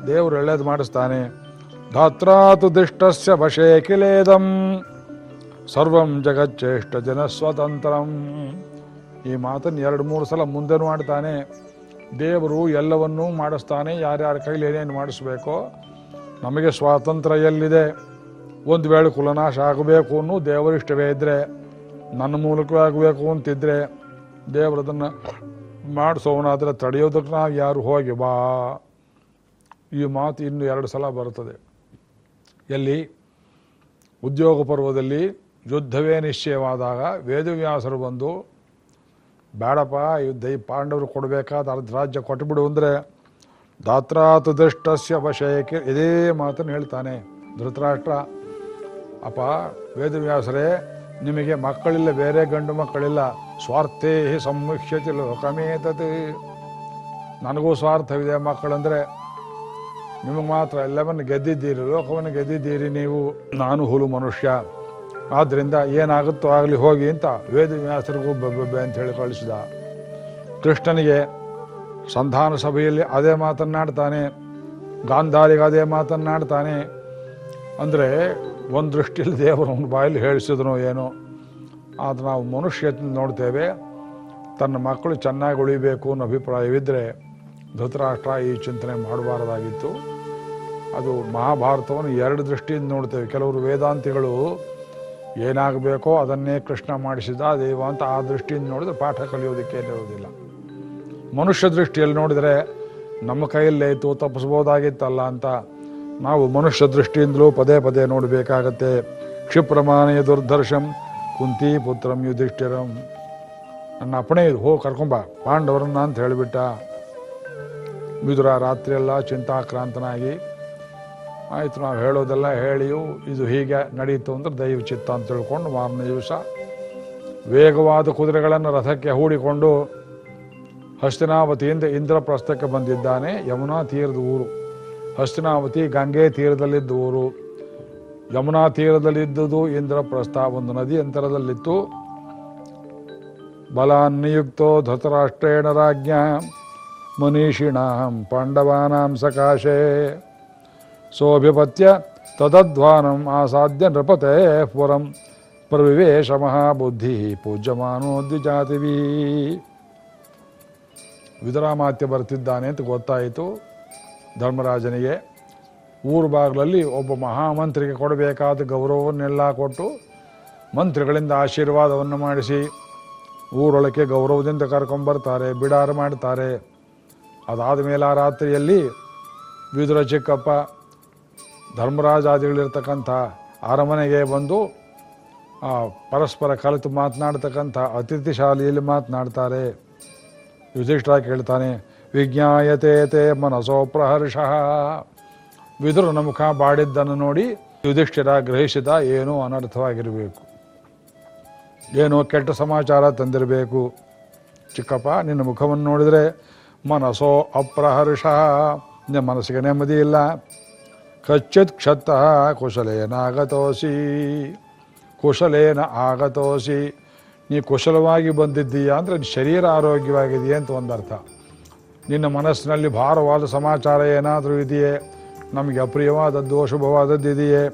ದೇವರು ಎಳ್ಳೇದು ಮಾಡಿಸ್ತಾನೆ. ಧಾತ್ರಾತು ದಿಷ್ಟಸ್ಯ ವಶೇ ಕಿಲೇದಂ. ಸರ್ವಂ ಜಗಚ್ಚೇಷ್ಟ ಜನ ಸ್ವತಂತ್ರಂ. ಈ ಮಾತನ್ನು ಎರಡು ಮೂರು ಸಲ ಮುಂದೆನೂ ಮಾಡ್ತಾನೆ ದೇವರು ಎಲ್ಲವನ್ನೂ ಮಾಡಿಸ್ತಾನೆ. ಯಾರ್ಯಾರ ಕೈಲಿ ಏನೇನು ಮಾಡಿಸ್ಬೇಕೋ, ನಮಗೆ ಸ್ವಾತಂತ್ರ್ಯ ಎಲ್ಲಿದೆ? ಒಂದು ವೇಳೆ ಕುಲನಾಶ ಆಗಬೇಕು ಅನ್ನೋ ದೇವರಿಷ್ಟವೇ ಇದ್ದರೆ ನನ್ನ ಮೂಲಕವೇ ಆಗಬೇಕು ಅಂತಿದ್ರೆ ದೇವರದನ್ನು ಮಾಡಿಸೋವನಾದರೆ ತಡೆಯೋದಕ್ಕೆ ನಾವು ಯಾರು ಹೋಗಿ ಬಾ. ಈ ಮಾತು ಇನ್ನು ಎರಡು ಸಲ ಬರುತ್ತದೆ. ಎಲ್ಲಿ? ಉದ್ಯೋಗ ಪರ್ವದಲ್ಲಿ ಯುದ್ಧವೇ ನಿಶ್ಚಯವಾದಾಗ ವೇದವ್ಯಾಸರು ಬಂದು, ಬೇಡಪ್ಪ ಯುದ್ಧ ಈ ಪಾಂಡವರು ಕೊಡಬೇಕಾದ ಅರ್ಧ ರಾಜ್ಯ ಕೊಟ್ಟುಬಿಡು ಅಂದರೆ ದಾತ್ರಾತು ದೃಷ್ಟಸ್ಯ ವಶಯಕ್ಕೆ ಇದೇ ಮಾತನ್ನು ಹೇಳ್ತಾನೆ ಧೃತರಾಷ್ಟ್ರ. ಅಪ್ಪ, ವೇದವ್ಯಾಸರೇ ನಿಮಗೆ ಮಕ್ಕಳಿಲ್ಲ, ಬೇರೆ ಗಂಡು ಮಕ್ಕಳಿಲ್ಲ, ಸ್ವಾರ್ಥೇ ಸಂಮುಖ್ಯತಿ ಲೋಕಮೇತತೆ. ನನಗೂ ಸ್ವಾರ್ಥವಿದೆ ಮಕ್ಕಳಂದರೆ, ನಿಮಗೆ ಮಾತ್ರ ಎಲ್ಲವನ್ನು ಗೆದ್ದಿದ್ದೀರಿ, ಲೋಕವನ್ನು ಗೆದ್ದಿದ್ದೀರಿ ನೀವು. ನಾನು ಹುಲು ಮನುಷ್ಯ. ಆದ್ದರಿಂದ ಏನಾಗುತ್ತೋ ಆಗಲಿ ಹೋಗಿ ಅಂತ ವೇದವ್ಯಾಸರಿಗೂ ಬಬ್ಬೆ ಅಂತ ಹೇಳಿ ಕಳಿಸಿದ. ಕೃಷ್ಣನಿಗೆ ಸಂಧಾನ ಸಭೆಯಲ್ಲಿ ಅದೇ ಮಾತನ್ನಾಡ್ತಾನೆ, ಗಾಂಧಾರಿಗೆ ಅದೇ ಮಾತನ್ನಾಡ್ತಾನೆ. ಅಂದರೆ ಒಂದು ದೃಷ್ಟಿಯಲ್ಲಿ ದೇವರು ಅವನ ಬಾಯಲ್ಲಿ ಹೇಳಿಸಿದನೋ ಏನೋ, ಆದ್ರೆ ನಾವು ಮನುಷ್ಯ ನೋಡ್ತೇವೆ, ತನ್ನ ಮಕ್ಕಳು ಚೆನ್ನಾಗಿ ಉಳಿಬೇಕು ಅನ್ನೋ ಅಭಿಪ್ರಾಯವಿದ್ದರೆ ಧೃತರಾಷ್ಟ್ರ ಈ ಚಿಂತನೆ ಮಾಡಬಾರದಾಗಿತ್ತು. ಅದು ಮಹಾಭಾರತವನ್ನು ಎರಡು ದೃಷ್ಟಿಯಿಂದ ನೋಡ್ತೇವೆ. ಕೆಲವರು ವೇದಾಂತಿಗಳು ಏನಾಗಬೇಕೋ ಅದನ್ನೇ ಕೃಷ್ಣ ಮಾಡಿಸಿದ ದೇವ ಅಂತ ಆ ದೃಷ್ಟಿಯಿಂದ ನೋಡಿದ್ರೆ ಪಾಠ ಕಲಿಯೋದಕ್ಕೆ ಇರೋದಿಲ್ಲ. ಮನುಷ್ಯ ದೃಷ್ಟಿಯಲ್ಲಿ ನೋಡಿದರೆ ನಮ್ಮ ಕೈಯಲ್ಲೇ ಇತ್ತು ತಪ್ಪಿಸ್ಬೋದಾಗಿತ್ತಲ್ಲ ಅಂತ ನಾವು ಮನುಷ್ಯ ದೃಷ್ಟಿಯಿಂದಲೂ ಪದೇ ಪದೇ ನೋಡಬೇಕಾಗತ್ತೆ. ಕ್ಷಿಪ್ರಮಾನೆಯ ದುರ್ದರ್ಶಂ, ಕುಂತಿ ಪುತ್ರಂ ಯುಧಿಷ್ಠಿರಂ. ನನ್ನ ಅಪ್ಪಣೆ ಇದು ಹೋಗಿ ಕರ್ಕೊಂಬ, ಪಾಂಡವರನ್ನ ಅಂತ ಹೇಳಿಬಿಟ್ಟ. ಮಿದುರ ರಾತ್ರಿಯೆಲ್ಲ ಚಿಂತಾಕ್ರಾಂತನಾಗಿ, ಆಯಿತು ನಾವು ಹೇಳೋದೆಲ್ಲ ಹೇಳಿಯೂ ಇದು ಹೀಗೆ ನಡೀತು ಅಂದ್ರೆ ದೈವ ಚಿತ್ತ ಅಂತ ತಿಳ್ಕೊಂಡು ಮಾರನೇ ದಿವಸ ವೇಗವಾದ ಕುದುರೆಗಳನ್ನು ರಥಕ್ಕೆ ಹೂಡಿಕೊಂಡು ಹಸ್ತಿನಾವತಿಯಿಂದ ಇಂದ್ರಪ್ರಸ್ಥಕ್ಕೆ ಬಂದಿದ್ದಾನೆ, ಯಮುನಾ ತೀರದ ಊರು. ಹಸ್ತಿನಾವತಿ ಗಂಗೆ ತೀರದಲ್ಲಿದ್ದ ಊರು ಯಮುನಾ ತೀರದಲ್ಲಿದ್ದುದು ಇಂದ್ರಪ್ರಸ್ಥ ಒಂದು ನದಿ ಅಂತರದಲ್ಲಿತ್ತು. ಬಲಾನ್ನಿಯುಕ್ತೋ ಧೃತರಾಷ್ಟ್ರೇಣ ರಾಜ್ಞ ಮುನೀಷಿಣಾಂ ಪಾಂಡವಾನಾಂ ಸಕಾಶೇ. ಸೋಭಿಪತ್ಯ ತದಧ್ವಾನಂ ಆಸಾದ್ಯ ನೃಪತೆ ಪುರಂ ಪ್ರವಿವೇಶ ಮಹಾಬುದ್ಧಿ ಪೂಜ್ಯಮಾನೋ ದ್ವಿಜಾತಿವಿ. ವಿದರಾಮಾತ್ಯ ಬರ್ತಿದ್ದಾನೆ ಅಂತ ಗೊತ್ತಾಯಿತು. ಧರ್ಮರಾಜನಿಗೆ ಊರು ಬಾಗಿಲಲ್ಲಿ ಒಬ್ಬ ಮಹಾಮಂತ್ರಿಗೆ ಕೊಡಬೇಕಾದ ಗೌರವವನ್ನೆಲ್ಲ ಕೊಟ್ಟು ಮಂತ್ರಿಗಳಿಂದ ಆಶೀರ್ವಾದವನ್ನು ಮಾಡಿಸಿ ಊರೊಳಕ್ಕೆ ಗೌರವದಿಂದ ಕರ್ಕೊಂಬರ್ತಾರೆ, ಬಿಡಾರ ಮಾಡ್ತಾರೆ. ಅದಾದ ಮೇಲೆ ಆ ರಾತ್ರಿಯಲ್ಲಿ ವಿದುರ ಚಿಕ್ಕಪ್ಪ ಧರ್ಮರಾಜಾದಿಗಳಿರ್ತಕ್ಕಂಥ ಅರಮನೆಗೆ ಬಂದು ಪರಸ್ಪರ ಕಲಿತು ಮಾತನಾಡ್ತಕ್ಕಂಥ ಅತಿಥಿ ಶಾಲೆಯಲ್ಲಿ ಮಾತನಾಡ್ತಾರೆ. ಯುಧಿಷ್ಠರ ಕೇಳ್ತಾನೆ ವಿಜ್ಞಾಯತೆ ತೇ ಮನಸೋ ಪ್ರಹರ್ಷಃ. ವಿದುರನ ಮುಖ ಬಾಡಿದ್ದನ್ನು ನೋಡಿ ಯುಧಿಷ್ಠಿರ ಗ್ರಹಿಸಿದ ಏನೋ ಅನರ್ಥವಾಗಿರಬೇಕು. ಏನೋ ಕೆಟ್ಟ ಸಮಾಚಾರ ತಂದಿರಬೇಕು. ಚಿಕ್ಕಪ್ಪ, ನಿನ್ನ ಮುಖವನ್ನು ನೋಡಿದರೆ ಮನಸೋ ಅಪ್ರಹರ್ಷ. ನಿನ್ನ ಮನಸ್ಸಿಗೆ ನೆಮ್ಮದಿ ಇಲ್ಲ. ಕಚ್ಚಿತ್ ಕ್ಷತ್ತ ಕುಶಲೇನ ಆಗತೋಸಿ. ಕುಶಲೇನ ಆಗತೋಸಿ. ನೀ ಕುಶಲವಾಗಿ ಬಂದಿದ್ದೀಯಾ ಅಂದರೆ ಶರೀರ ಆರೋಗ್ಯವಾಗಿದೆಯಾ ಅಂತ ಒಂದರ್ಥ. ನಿನ್ನ ಮನಸ್ಸಿನಲ್ಲಿ ಭಾರವಾದ ಸಮಾಚಾರ ಏನಾದರೂ ಇದೆಯೇ? ನಮಗೆ ಅಪ್ರಿಯವಾದದ್ದು ಅಶುಭವಾದದ್ದು ಇದೆಯೇ?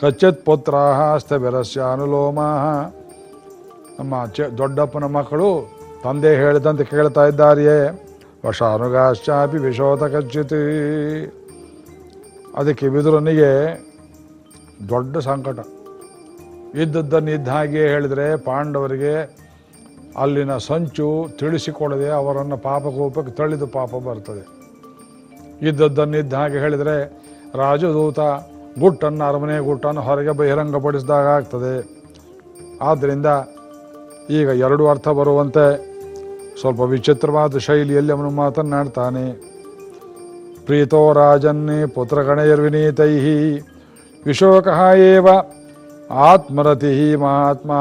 ಕಚ್ಚತ್ ಪುತ್ರಾಹ ಹಸ್ತಬೆರಸ್ಯ ಅನುಲೋಮ ನಮ್ಮ ಚ ದೊಡ್ಡಪ್ಪನ ಮಕ್ಕಳು ತಂದೆ ಹೇಳಿದಂತೆ ಕೇಳ್ತಾ ಇದ್ದಾರೆಯೇ? ವಶಾನುಗಾಶ್ಚಾಪಿ ವಿಶೋಧ ಕಚ್ಚಿತ್. ಅದಕ್ಕೆ ಬಿದುರನಿಗೆ ದೊಡ್ಡ ಸಂಕಟ. ಇದ್ದದ್ದನ್ನು ಇದ್ದ ಹಾಗೆ ಹೇಳಿದರೆ ಪಾಂಡವರಿಗೆ ಅಲ್ಲಿನ ಸಂಚು ತಿಳಿಸಿಕೊಡದೆ ಅವರನ್ನು ಪಾಪಕೋಪಕ್ಕೆ ತಳ್ಳಿದು ಪಾಪ ಬರ್ತದೆ. ಇದ್ದದ್ದನ್ನು ಇದ್ದ ಹಾಗೆ ಹೇಳಿದರೆ ರಾಜದೂತ ಗುಟ್ಟನ್ನು ಅರಮನೆ ಗುಟ್ಟನ್ನು ಹೊರಗೆ ಬಹಿರಂಗಪಡಿಸಿದಾಗ ಆಗ್ತದೆ. ಆದ್ದರಿಂದ ಈಗ ಎರಡು ಅರ್ಥ ಬರುವಂತೆ ಸ್ವಲ್ಪ ವಿಚಿತ್ರವಾದ ಶೈಲಿಯಲ್ಲಿ ಅವನು ಮಾತನ್ನಾಡ್ತಾನೆ. ಪ್ರೀತೋ ರಾಜನ್ನೇ ಪುತ್ರಗಣಯರ್ವಿನೀತೈ ವಿಶೋಕಃ ಏವ ಆತ್ಮರತಿ ಮಹಾತ್ಮ.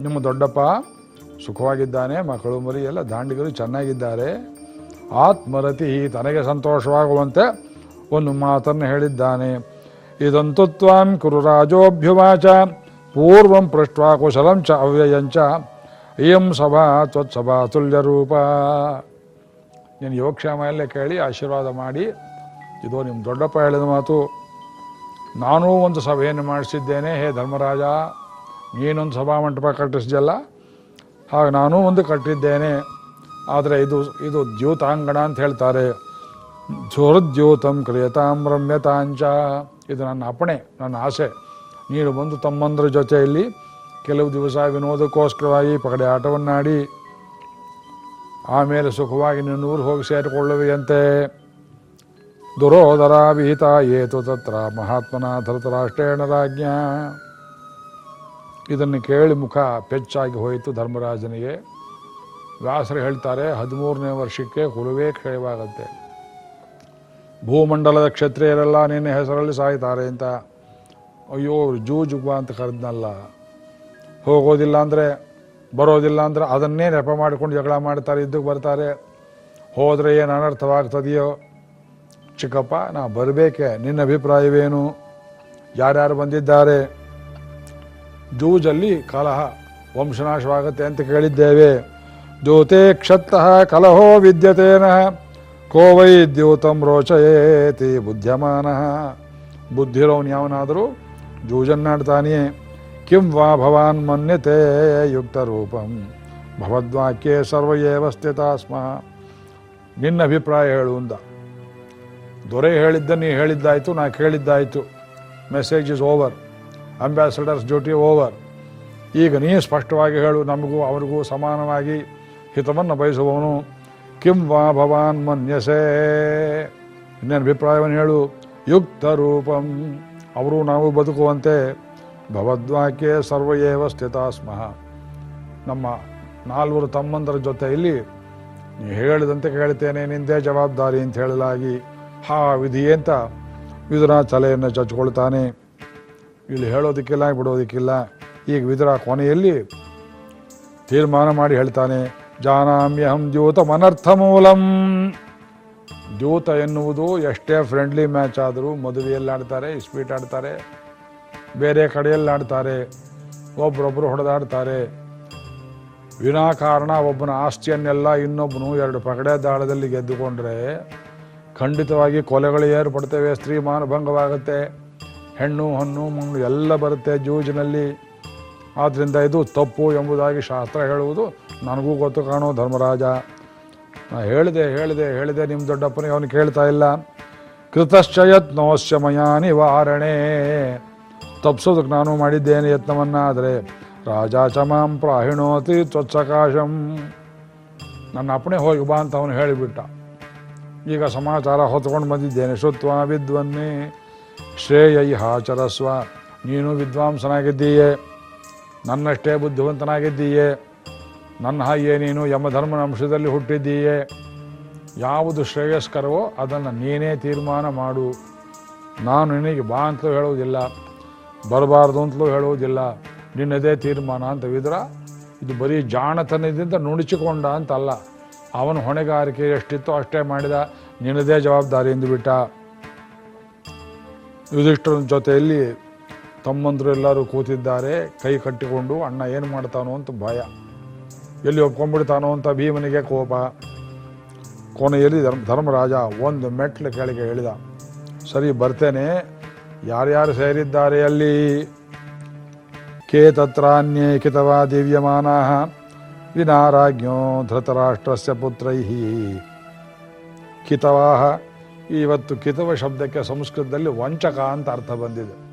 ನಿಮ್ಮ ದೊಡ್ಡಪ್ಪ ಸುಖವಾಗಿದ್ದಾನೆ, ಮಕ್ಕಳು ಮರಿ ಎಲ್ಲ ದಾಂಡಿಗರು ಚೆನ್ನಾಗಿದ್ದಾರೆ. ಆತ್ಮರತಿ ತನಗೆ ಸಂತೋಷವಾಗುವಂತೆ ಒಂದು ಮಾತನ್ನು ಹೇಳಿದ್ದಾನೆ. ಇದಂತು ತ್ವಾಂ ಪೂರ್ವಂ ಪೃಷ್ಟ್ವಾ ಕುಶಲಂ ಚ ಅವ್ಯಯಂಚ ಇಯಂ ಸಭಾ ತ್ವತ್ಸಭಾ ತುಲ್ಯರೂಪ ನೀನು ಯೋಗಕ್ಷೇಮ ಎಲ್ಲ ಕೇಳಿ ಆಶೀರ್ವಾದ ಮಾಡಿ, ಇದು ನಿಮ್ಮ ದೊಡ್ಡಪ್ಪ ಹೇಳಿದ ಮಾತು, ನಾನೂ ಒಂದು ಸಭೆಯನ್ನು ಮಾಡಿಸಿದ್ದೇನೆ, ಹೇ ಧರ್ಮರಾಜ, ನೀನೊಂದು ಸಭಾ ಮಂಟಪ ಕಟ್ಟಿಸಿದಲ್ಲ ಹಾಗೆ ನಾನು ಒಂದು ಕಟ್ಟಿದ್ದೇನೆ. ಆದರೆ ಇದು ಇದು ದ್ಯೂತಾಂಗಣ ಅಂತ ಹೇಳ್ತಾರೆ. ಜ್ಯೋರದ್ಯೂತಂ ಕ್ರಿಯತಾಂ ರಮ್ಯತಾಂಚ. ಇದು ನನ್ನ ಅಪಣೆ ನನ್ನ ಆಸೆ. ನೀನು ಬಂದು ತಮ್ಮಂದ್ರ ಜೊತೆಯಲ್ಲಿ ಕೆಲವು ದಿವಸ ವಿನೋದಕ್ಕೋಸ್ಕರವಾಗಿ ಪಗಡೆ ಆಟವನ್ನಾಡಿ, ಆಮೇಲೆ ಸುಖವಾಗಿ ನಿನ್ನ ಊರು ಹೋಗಿ ಸೇರಿಕೊಳ್ಳುವೆಯಂತೆ. ದುರೋದರ ವಿಹಿತ ಏತು ತತ್ರ ಮಹಾತ್ಮನ ಧೃತರಾಷ್ಟ್ರೇಣ ರಾಜ್ಞ. ಇದನ್ನು ಕೇಳಿ ಮುಖ ಪೆಚ್ಚಾಗಿ ಹೋಯಿತು ಧರ್ಮರಾಜನಿಗೆ. ವ್ಯಾಸರು ಹೇಳ್ತಾರೆ, ಹದಿಮೂರನೇ ವರ್ಷಕ್ಕೆ ಕುಲವೇ ಕ್ಷಯವಾಗತ್ತೆ. ಭೂಮಂಡಲದ ಕ್ಷತ್ರಿಯರೆಲ್ಲ ನಿನ್ನ ಹೆಸರಲ್ಲಿ ಸಾಯ್ತಾರೆ ಅಂತ. ಅಯ್ಯೋ ಜೂಜುಗ ಅಂತ ಕರೆದ್ನಲ್ಲ. ಹೋಗೋದಿಲ್ಲ ಅಂದರೆ, ಬರೋದಿಲ್ಲ ಅಂದರೆ ಅದನ್ನೇ ನೆಪ ಮಾಡಿಕೊಂಡು ಜಗಳ ಮಾಡ್ತಾರೆ, ಇದ್ದಕ್ಕೆ ಬರ್ತಾರೆ. ಹೋದರೆ ಏನು ಅನರ್ಥವಾಗ್ತದೆಯೋ? ಚಿಕ್ಕಪ್ಪ, ನಾ ಬರಬೇಕೆ, ನಿನ್ನ ಅಭಿಪ್ರಾಯವೇನು? ಯಾರ್ಯಾರು ಬಂದಿದ್ದಾರೆ? ಜೂಜಲ್ಲಿ ಕಲಹ, ವಂಶನಾಶವಾಗುತ್ತೆ ಅಂತ ಕೇಳಿದ್ದೇವೆ. ಜ್ಯೋತೆ ಕ್ಷತ್ತಃ ಕಲಹೋ ವಿದ್ಯತೇನ ಕೋವೈ ದ್ಯೂತಂ ರೋಚಯೇತಿ ಬುದ್ಧ್ಯಮಾನ. ಬುದ್ಧಿರೋನ್ ಯಾವನಾದರೂ ಜೂಜನ್ನಾಡ್ತಾನೆಯೇ ಕಿಂ ವಾ ಭವಾನ್ ಮನ್ಯತೆ ಯುಕ್ತರೂಪಂ. ಭವದ್ವಾಕ್ಯೆ ಸರ್ವಯೇವ ಸ್ಥಿತಾ ಸ್ಮ ನಿನ್ನ ಅಭಿಪ್ರಾಯ ಹೇಳು ಅಂದ ದೊರೆ ಹೇಳಿದ್ದ ನೀ ಹೇಳಿದ್ದಾಯಿತು, ನಾ ಕೇಳಿದ್ದಾಯಿತು. Message is over ambassador's duty over ಈಗ ನೀ ಸ್ಪಷ್ಟವಾಗಿ ಹೇಳು, ನಮಗೂ ಅವರಿಗೂ ಸಮಾನವಾಗಿ ಹಿತವನ್ನು ಬಯಸುವವನು. ಕಿಂ ವಾ ಭವಾನ್ ಮನ್ಯಸೆ. ಇನ್ನೇನು ಅಭಿಪ್ರಾಯವನ್ನು ಹೇಳು. ಯುಕ್ತ ರೂಪಂ. ಅವರು ನಾವು ಬದುಕುವಂತೆ. ಭವದ್ವಾಕ್ಯೆ ಸರ್ವಯೇವ ಸ್ಥಿತ ಸ್ಮಃ ನಮ್ಮ ನಾಲ್ವರು ತಮ್ಮಂದರ ಜೊತೆಯಲ್ಲಿ ನೀ ಹೇಳಿದಂತೆ ಕೇಳ್ತೇನೆ, ನಿಂದೇ ಜವಾಬ್ದಾರಿ ಅಂತ ಹೇಳಲಾಗಿ. ಹಾ ವಿಧಿ ಅಂತ ವಿದುರ ತಲೆಯನ್ನು ಚಚ್ಕೊಳ್ತಾನೆ ಇಲ್ಲಿ ಹೇಳೋದಕ್ಕಿಲ್ಲ, ಬಿಡೋದಕ್ಕಿಲ್ಲ. ಈಗ ವಿದುರ ಕೊನೆಯಲ್ಲಿ ತೀರ್ಮಾನ ಮಾಡಿ ಹೇಳ್ತಾನೆ, ಜಾನಾಮ್ಯಹಂ ದ್ಯೂತ ಅನರ್ಥ ಮೂಲಂ ದ್ಯೂತ ಎನ್ನುವುದು ಎಷ್ಟೇ ಫ್ರೆಂಡ್ಲಿ ಮ್ಯಾಚ್ ಆದರೂ ಮದುವೆಯಲ್ಲಿ ಆಡ್ತಾರೆ ಇಸ್ಪೀಟ್ ಆಡ್ತಾರೆ, ಬೇರೆ ಕಡೆಯಲ್ಲಿ ಆಡ್ತಾರೆ, ಒಬ್ರೊಬ್ರು ಹೊಡೆದಾಡ್ತಾರೆ. ವಿನಾಕಾರಣ ಒಬ್ಬನ ಆಸ್ತಿಯನ್ನೆಲ್ಲ ಇನ್ನೊಬ್ಬನು ಎರಡು ಪಗಡೆ ದಾಳದಲ್ಲಿ ಗೆದ್ದುಕೊಂಡ್ರೆ ಖಂಡಿತವಾಗಿ ಕೊಲೆಗಳು ಏರ್ಪಡ್ತೇವೆ, ಸ್ತ್ರೀ ಮಾನಭಂಗವಾಗುತ್ತೆ. ಹೆಣ್ಣು, ಹಣ್ಣು, ಮಣ್ಣು ಎಲ್ಲ ಬರುತ್ತೆ ಜೂಜಿನಲ್ಲಿ. ಆದ್ದರಿಂದ ಇದು ತಪ್ಪು ಎಂಬುದಾಗಿ ಶಾಸ್ತ್ರ ಹೇಳುವುದು ನನಗೂ ಗೊತ್ತು ಕಾಣೋ ಧರ್ಮರಾಜ. ನಾ ಹೇಳಿದೆ ಹೇಳಿದೆ ಹೇಳಿದೆ ನಿಮ್ಮ ದೊಡ್ಡಪ್ಪನಿಗೆ ಅವನು ಕೇಳ್ತಾ ಇಲ್ಲ. ಕೃತಶ್ಚ ಯತ್ನೋಶ್ಚ ಮಯಾ ನಿವಾರಣೆ. ತಪ್ಸೋದಕ್ಕೆ ನಾನು ಮಾಡಿದ್ದೇನೆ ಯತ್ನವನ್ನ, ಆದರೆ ರಾಜ ಚಮಾಂ ಪ್ರಾಹಿಣೋತಿ ತ್ವತ್ಸಕಾಶಂ. ನನ್ನ ಅಪ್ಪಣೆ ಹೋಗಿ ಬಾ ಅಂತ ಅವನು ಹೇಳಿಬಿಟ್ಟ. ಈಗ ಸಮಾಚಾರ ಹೊತ್ಕೊಂಡು ಬಂದಿದ್ದೇನೆ ಶುತ್ವ ವಿದ್ವನ್ನೇ. ಶ್ರೇಯೈ ಚರಸ್ವ ನೀನು ವಿದ್ವಾಂಸನಾಗಿದ್ದೀಯೆ. ನನ್ನಷ್ಟೇ ಬುದ್ಧಿವಂತನಾಗಿದ್ದೀಯೆ. ನನ್ನ ಹಾಗೆ ನೀನು ಯಮಧರ್ಮನ ಅಂಶದಲ್ಲಿ ಹುಟ್ಟಿದ್ದೀಯೆ. ಯಾವುದು ಶ್ರೇಯಸ್ಕರವೋ ಅದನ್ನು ನೀನೇ ತೀರ್ಮಾನ ಮಾಡು. ನಾನು ನಿನಗೆ ಬಾ ಅಂತಲೂ ಹೇಳುವುದಿಲ್ಲ. ಬರಬಾರ್ದು ಅಂತಲೂ ಹೇಳುವುದಿಲ್ಲ. ನಿನ್ನದೇ ತೀರ್ಮಾನ ಅಂತ ವಿದ್ರ, ಇದು ಬರೀ ಜಾಣತನದಿಂದ ನುಣುಚಿಕೊಂಡ ಅಂತಲ್ಲ. ಅವನ ಹೊಣೆಗಾರಿಕೆ ಎಷ್ಟಿತ್ತೋ ಅಷ್ಟೇ ಮಾಡಿದ. ನಿನ್ನದೇ ಜವಾಬ್ದಾರಿ ಎಂದು ಬಿಟ್ಟ. ಯುಧಿಷ್ಠರನ ಜೊತೆಯಲ್ಲಿ ತಮ್ಮಂದರು ಎಲ್ಲರೂ ಕೂತಿದ್ದಾರೆ, ಕೈ ಕಟ್ಟಿಕೊಂಡು ಅಣ್ಣ ಏನು ಮಾಡ್ತಾನೋ ಅಂತ ಭಯ. ಎಲ್ಲಿ ಒಪ್ಕೊಂಡ್ಬಿಡ್ತಾನೋ ಅಂತ ಭೀಮನಿಗೆ ಕೋಪ. ಕೊನೆಯಲ್ಲಿ ಧರ್ಮ, ಧರ್ಮರಾಜ ಒಂದು ಮೆಟ್ಲು ಕೆಳಗೆ ಹೇಳಿದ, ಸರಿ ಬರ್ತೇನೆ, ಯಾರ್ಯಾರು ಸೇರಿದ್ದಾರೆ ಅಲ್ಲಿ? ಕೇ ತತ್ರಾನ್ಯೇ ಕಿತವಾ ದಿವ್ಯಮಾನ, ವಿನಾರಾಜ್ಞೋ ಧೃತರಾಷ್ಟ್ರಸ್ಯ ಪುತ್ರೈ ಕಿತವಾಹ ಇವತ್ತು ಕಿತವ ಶಬ್ದಕ್ಕೆ ಸಂಸ್ಕೃತದಲ್ಲಿ ವಂಚಕ ಅಂತ ಅರ್ಥ ಬಂದಿದೆ.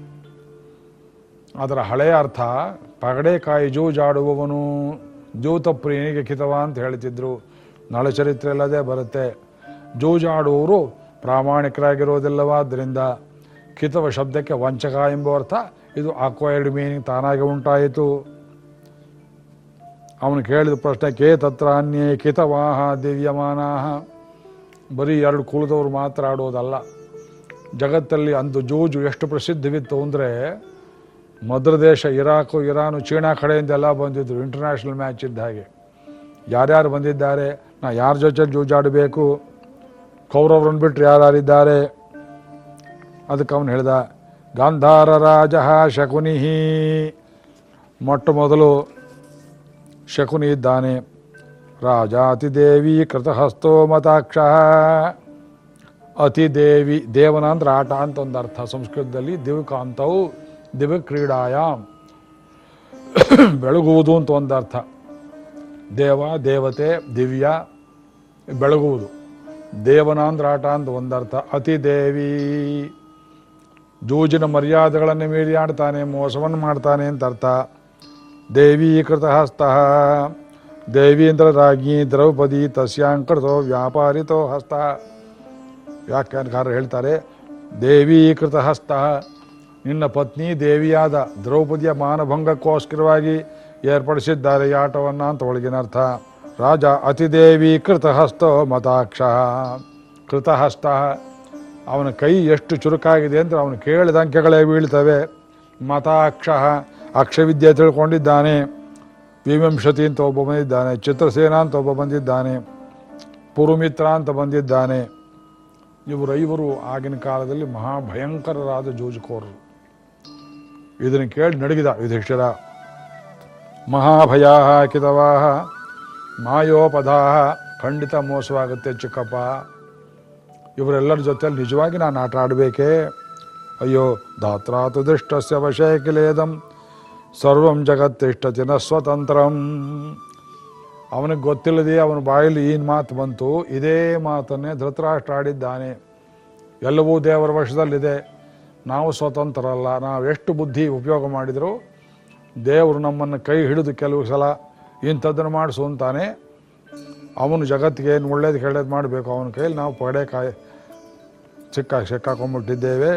ಅದರ ಹಳೆಯ ಅರ್ಥ ಪಗಡೆಕಾಯಿ ಜೂಜಾಡುವವನು ಜೂತಪ್ರಿಯನಿಗೆ ಕಿತವ ಅಂತ ಹೇಳ್ತಿದ್ರು. ನಳಚರಿತ್ರೆ ಅಲ್ಲದೆ ಬರುತ್ತೆ. ಜೂಜಾಡುವವರು ಪ್ರಾಮಾಣಿಕರಾಗಿರೋದಿಲ್ಲವಾದ್ದರಿಂದ ಕಿತವ ಶಬ್ದಕ್ಕೆ ವಂಚಕ ಎಂಬ ಅರ್ಥ ಇದು ಅಕ್ವೈರ್ಡ್ ಮೀನಿಂಗ್ ತಾನಾಗಿ ಉಂಟಾಯಿತು. ಅವನು ಕೇಳಿದ ಪ್ರಶ್ನೆ, ಕೇ ತತ್ರ ಅನ್ಯೇ ಕಿತವಾಹ ದಿವ್ಯಮಾನಾಹ? ಬರೀ ಎರಡು ಕುಲದವ್ರು ಮಾತ್ರ ಆಡೋದಲ್ಲ. ಜಗತ್ತಲ್ಲಿ ಅಂದು ಜೂಜು ಎಷ್ಟು ಪ್ರಸಿದ್ಧವಿತ್ತು ಅಂದರೆ ಮದ್ರ ದೇಶ ಇರಾಕು, ಇರಾನು, ಚೀನಾ ಕಡೆಯಿಂದೆಲ್ಲ ಬಂದಿದ್ರು ಇಂಟರ್ನ್ಯಾಷನಲ್ ಮ್ಯಾಚ್ ಇದ್ದ ಹಾಗೆ. ಯಾರ್ಯಾರು ಬಂದಿದ್ದಾರೆ, ನಾ ಯಾರ ಜೊತೆ ಜೂಜಾಡಬೇಕು ಕೌರವ್ರನ್ನ ಬಿಟ್ಟರೆ ಯಾರ್ಯಾರಿದ್ದಾರೆ ಅದಕ್ಕೆ ಅವನು ಹೇಳ್ದ, ಗಾಂಧಾರ ರಾಜ ಶಕುನಿಹಿ. ಮೊಟ್ಟ ಮೊದಲು ಶಕುನಿ ಇದ್ದಾನೆ. ರಾಜ ದೇವಿ ಕೃತಹಸ್ತೋ ಮತಾಕ್ಷ. ಅತಿದೇವಿ ದೇವನ ಅಂದ್ರೆ ಅಂತ ಒಂದು ಅರ್ಥ. ಸಂಸ್ಕೃತದಲ್ಲಿ ದಿವ್ಕಾಂತವು ದಿವ್ಯ ಕ್ರೀಡಾಯಾಮ್ ಬೆಳಗುವುದು ಅಂತ ಒಂದು ಅರ್ಥ. ದೇವ, ದೇವತೆ, ದಿವ್ಯ ಬೆಳಗುವುದು. ದೇವನ ಅಂದ್ರೆ ಆಟ ಅಂತ ಒಂದರ್ಥ ಅತಿದೇವಿ ಜೂಜಿನ ಮರ್ಯಾದೆಗಳನ್ನು ಮೀರಿ ಆಡ್ತಾನೆ, ಮೋಸವನ್ನು ಮಾಡ್ತಾನೆ ಅಂತ ಅರ್ಥ. ದೇವೀಕೃತ ಹಸ್ತಃ ದೇವಿ ಅಂದ್ರೆ ರಾಜ್ಞಿ ದ್ರೌಪದಿ ತಸ್ಯಾಂಕೃತೋ ವ್ಯಾಪಾರಿತೋ ಹಸ್ತ. ವ್ಯಾಖ್ಯಾನಕಾರರು ಹೇಳ್ತಾರೆ, ದೇವೀಕೃತ ಹಸ್ತ. ನಿನ್ನ ಪತ್ನಿ ದೇವಿಯಾದ ದ್ರೌಪದಿಯ ಮಾನಭಂಗಕ್ಕೋಸ್ಕರವಾಗಿ ಏರ್ಪಡಿಸಿದ್ದಾರೆ ಈ ಆಟವನ್ನು ಅಂತ ಒಳಗಿನ ಅರ್ಥ. ರಾಜ ಅತಿದೇವಿ ಕೃತಹಸ್ತೋ ಮತಾಕ್ಷ ಕೃತಹಸ್ತ ಅವನ ಕೈ ಎಷ್ಟು ಚುರುಕಾಗಿದೆ ಅಂದರೆ ಅವನು ಕೇಳಿದ ಅಂಕೆಗಳೇ ಬೀಳ್ತವೆ. ಮತಾಕ್ಷ ಅಕ್ಷವಿದ್ಯೆ ತಿಳ್ಕೊಂಡಿದ್ದಾನೆ. ವಿವಿಂಶತಿ ಅಂತ ಒಬ್ಬ ಬಂದಿದ್ದಾನೆ ಚಿತ್ರಸೇನ ಅಂತ ಒಬ್ಬ ಬಂದಿದ್ದಾನೆ ಪುರುಮಿತ್ರ ಅಂತ ಬಂದಿದ್ದಾನೆ ಇವರೈವರು ಆಗಿನ ಕಾಲದಲ್ಲಿ ಮಹಾಭಯಂಕರರಾದ ಜೋಜುಕೋರರು. ಇದನ್ನು ಕೇಳಿ ನಡಗಿದ ಯುಧಿಷ್ಠಿರ, ಮಹಾಭಯ ಕಿತವಾಹ ಮಾಯೋಪದಾಹ ಖಂಡಿತ ಮೋಸವಾಗುತ್ತೆ ಚಿಕ್ಕಪ್ಪ. ಇವರೆಲ್ಲರ ಜೊತೆಯಲ್ಲಿ ನಿಜವಾಗಿ ನಾನು ಆಟ ಆಡಬೇಕೇ? ಅಯ್ಯೋ ಧಾತ್ರಾತು ದೃಷ್ಟಸ್ಯ ವಶೇ ಕಿಲೇದಂ ಸರ್ವಂ ಜಗತ್ತಿಷ್ಟತಿನ ಸ್ವತಂತ್ರಂ. ಅವನಿಗೆ ಗೊತ್ತಿಲ್ಲದೆ ಅವನ ಬಾಯಲ್ಲಿ ಏನು ಮಾತು ಬಂತು, ಇದೇ ಮಾತನ್ನೇ ಧೃತರಾಷ್ಟ್ರ ಆಡಿದ್ದಾನೆ ಎಲ್ಲವೂ ದೇವರ ವಶದಲ್ಲಿದೆ. ನಾವು ಸ್ವತಂತ್ರರಲ್ಲ, ನಾವು ಎಷ್ಟು ಬುದ್ಧಿ ಉಪಯೋಗ ಮಾಡಿದರೂ ದೇವರು ನಮ್ಮನ್ನು ಕೈ ಹಿಡಿದು ಕೆಲವು ಸಲ ಇಂಥದ್ದನ್ನು ಮಾಡಿಸು ಅಂತಾನೆ. ಅವನು ಜಗತ್ತಿಗೆ ಏನು ಒಳ್ಳೇದು ಕೆಳ್ಳೇದು ಮಾಡಬೇಕು, ಅವನ ಕೈಯಲ್ಲಿ ನಾವು ಪಡೆ ಕಾಯಿ, ಸಿಕ್ಕ ಸಿಕ್ಕಾಕೊಂಡ್ಬಿಟ್ಟಿದ್ದೇವೆ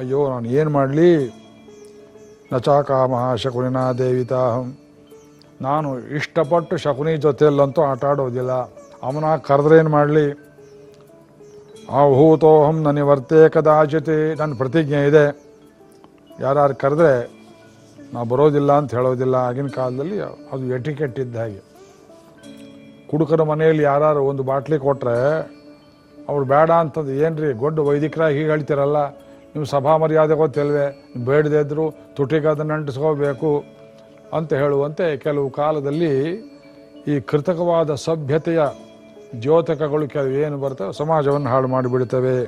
ಅಯ್ಯೋ, ನಾನು ಏನು ಮಾಡಲಿ? ನಚಾಕಾಮಹ ಶಕುನಿನ ದೇವಿತಾಹಂ ನಾನು ಇಷ್ಟಪಟ್ಟು ಶಕುನಿ ಜೊತೆಯಲ್ಲಂತೂ ಆಟ ಆಡೋದಿಲ್ಲ ಅವನ ಕರೆದ್ರೇನು ಮಾಡಲಿ? ಆಹೂತೋಹಂ ನನಿವರ್ತೇ ಕದಾಚಿತಿ ನನ್ನ ಪ್ರತಿಜ್ಞೆ ಇದೆ. ಯಾರು ಕರೆದ್ರೆ ನಾ ಬರೋದಿಲ್ಲ ಅಂತ ಹೇಳೋದಿಲ್ಲ. ಆಗಿನ ಕಾಲದಲ್ಲಿ ಅದು ಎಟಿಕೆಟ್ ಇದ್ದ ಹಾಗೆ. ಕುಡುಕರ ಮನೆಯಲ್ಲಿ ಯಾರು ಒಂದು ಬಾಟ್ಲಿ ಕೊಟ್ಟರೆ ಅವ್ರು ಬೇಡ ಅಂತಂದು ರೀ ಗೊಡ್ಡ ವೈದಿಕರಾಗಿ ಹೀಗೆ ಹೇಳ್ತಿರಲ್ಲ ನೀವು ಸಭಾ ಮರ್ಯಾದೆ ಗೊತ್ತಿಲ್ವೇ ಬೇಡದೇ ಇದ್ರು ತುಟಿಗೆ ಅದನ್ನು ಅಂಟಿಸ್ಕೋಬೇಕು ಅಂತ ಹೇಳುವಂತೆ ಕೆಲವು ಕಾಲದಲ್ಲಿ ಈ ಕೃತಕವಾದ ಸಭ್ಯತೆಯ ದ್ಯೋತಕಗಳು ಕೆಲವು ಏನು ಬರ್ತವೆ ಸಮಾಜವನ್ನು ಹಾಳು ಮಾಡಿಬಿಡ್ತವೆ.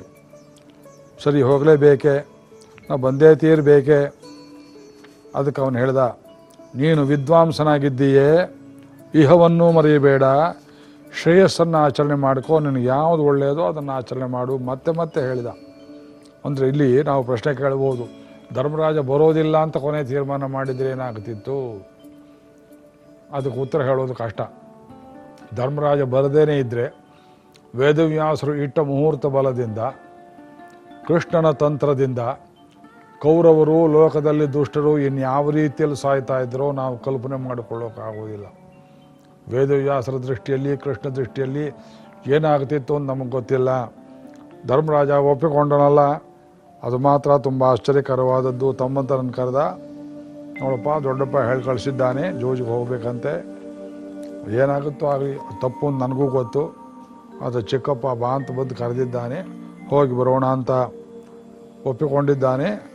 ಸರಿ, ಹೋಗಲೇಬೇಕೆ? ನಾವು ಬಂದೇ ತೀರಬೇಕೆ? ಅದಕ್ಕೆ ಅವನು ಹೇಳ್ದ, ನೀನು ವಿದ್ವಾಂಸನಾಗಿದ್ದೀಯೇ, ಇಹವನ್ನು ಮರೆಯಬೇಡ, ಶ್ರೇಯಸ್ಸನ್ನು ಆಚರಣೆ ಮಾಡ್ಕೋ, ನಿನಗೆ ಯಾವುದು ಒಳ್ಳೆಯದೋ ಅದನ್ನು ಆಚರಣೆ ಮಾಡು, ಮತ್ತೆ ಮತ್ತೆ ಹೇಳಿದ. ಅಂದರೆ ಇಲ್ಲಿ ನಾವು ಪ್ರಶ್ನೆ ಕೇಳ್ಬೋದು, ಧರ್ಮರಾಜ ಬರೋದಿಲ್ಲ ಅಂತ ಕೊನೆ ತೀರ್ಮಾನ ಮಾಡಿದರೆ ಏನಾಗ್ತಿತ್ತು? ಅದಕ್ಕೆ ಉತ್ತರ ಹೇಳೋದು ಕಷ್ಟ. ಧರ್ಮರಾಜ ಬರದೇನೆ ಇದ್ದರೆ ವೇದವ್ಯಾಸರು ಇಟ್ಟ ಮುಹೂರ್ತ ಬಲದಿಂದ, ಕೃಷ್ಣನ ತಂತ್ರದಿಂದ, ಕೌರವರು, ಲೋಕದಲ್ಲಿ ದುಷ್ಟರು ಇನ್ಯಾವ ರೀತಿಯಲ್ಲಿ ಸಾಯ್ತಾ ಇದ್ರೋ ನಾವು ಕಲ್ಪನೆ ಮಾಡಿಕೊಳ್ಳೋಕ್ಕಾಗೋದಿಲ್ಲ ವೇದವ್ಯಾಸರ ದೃಷ್ಟಿಯಲ್ಲಿ, ಕೃಷ್ಣ ದೃಷ್ಟಿಯಲ್ಲಿ ಏನಾಗ್ತಿತ್ತು ಅಂತ ನಮಗೆ ಗೊತ್ತಿಲ್ಲ. ಧರ್ಮರಾಜ ಒಪ್ಪಿಕೊಂಡನಲ್ಲ. ಅದು ಮಾತ್ರ ತುಂಬ ಆಶ್ಚರ್ಯಕರವಾದದ್ದು. ತಮ್ಮಂತರನ್ನು ಕರೆದ, ನೋಡಪ್ಪ, ದೊಡ್ಡಪ್ಪ ಹೇಳಿ ಕಳಿಸಿದ್ದಾನೆ, ಜೋಜಿಗೆ ಹೋಗ್ಬೇಕಂತೆ. ಏನಾಗುತ್ತೋ ಆಗಲಿ ತಪ್ಪು ನನಗೂ ಗೊತ್ತು. ಅದು ಚಿಕ್ಕಪ್ಪ ಬಾ ಅಂತ ಬಂದು ಕರೆದಿದ್ದಾನೆ. ಹೋಗಿ ಬರೋಣ ಅಂತ ಒಪ್ಪಿಕೊಂಡಿದ್ದಾನೆ.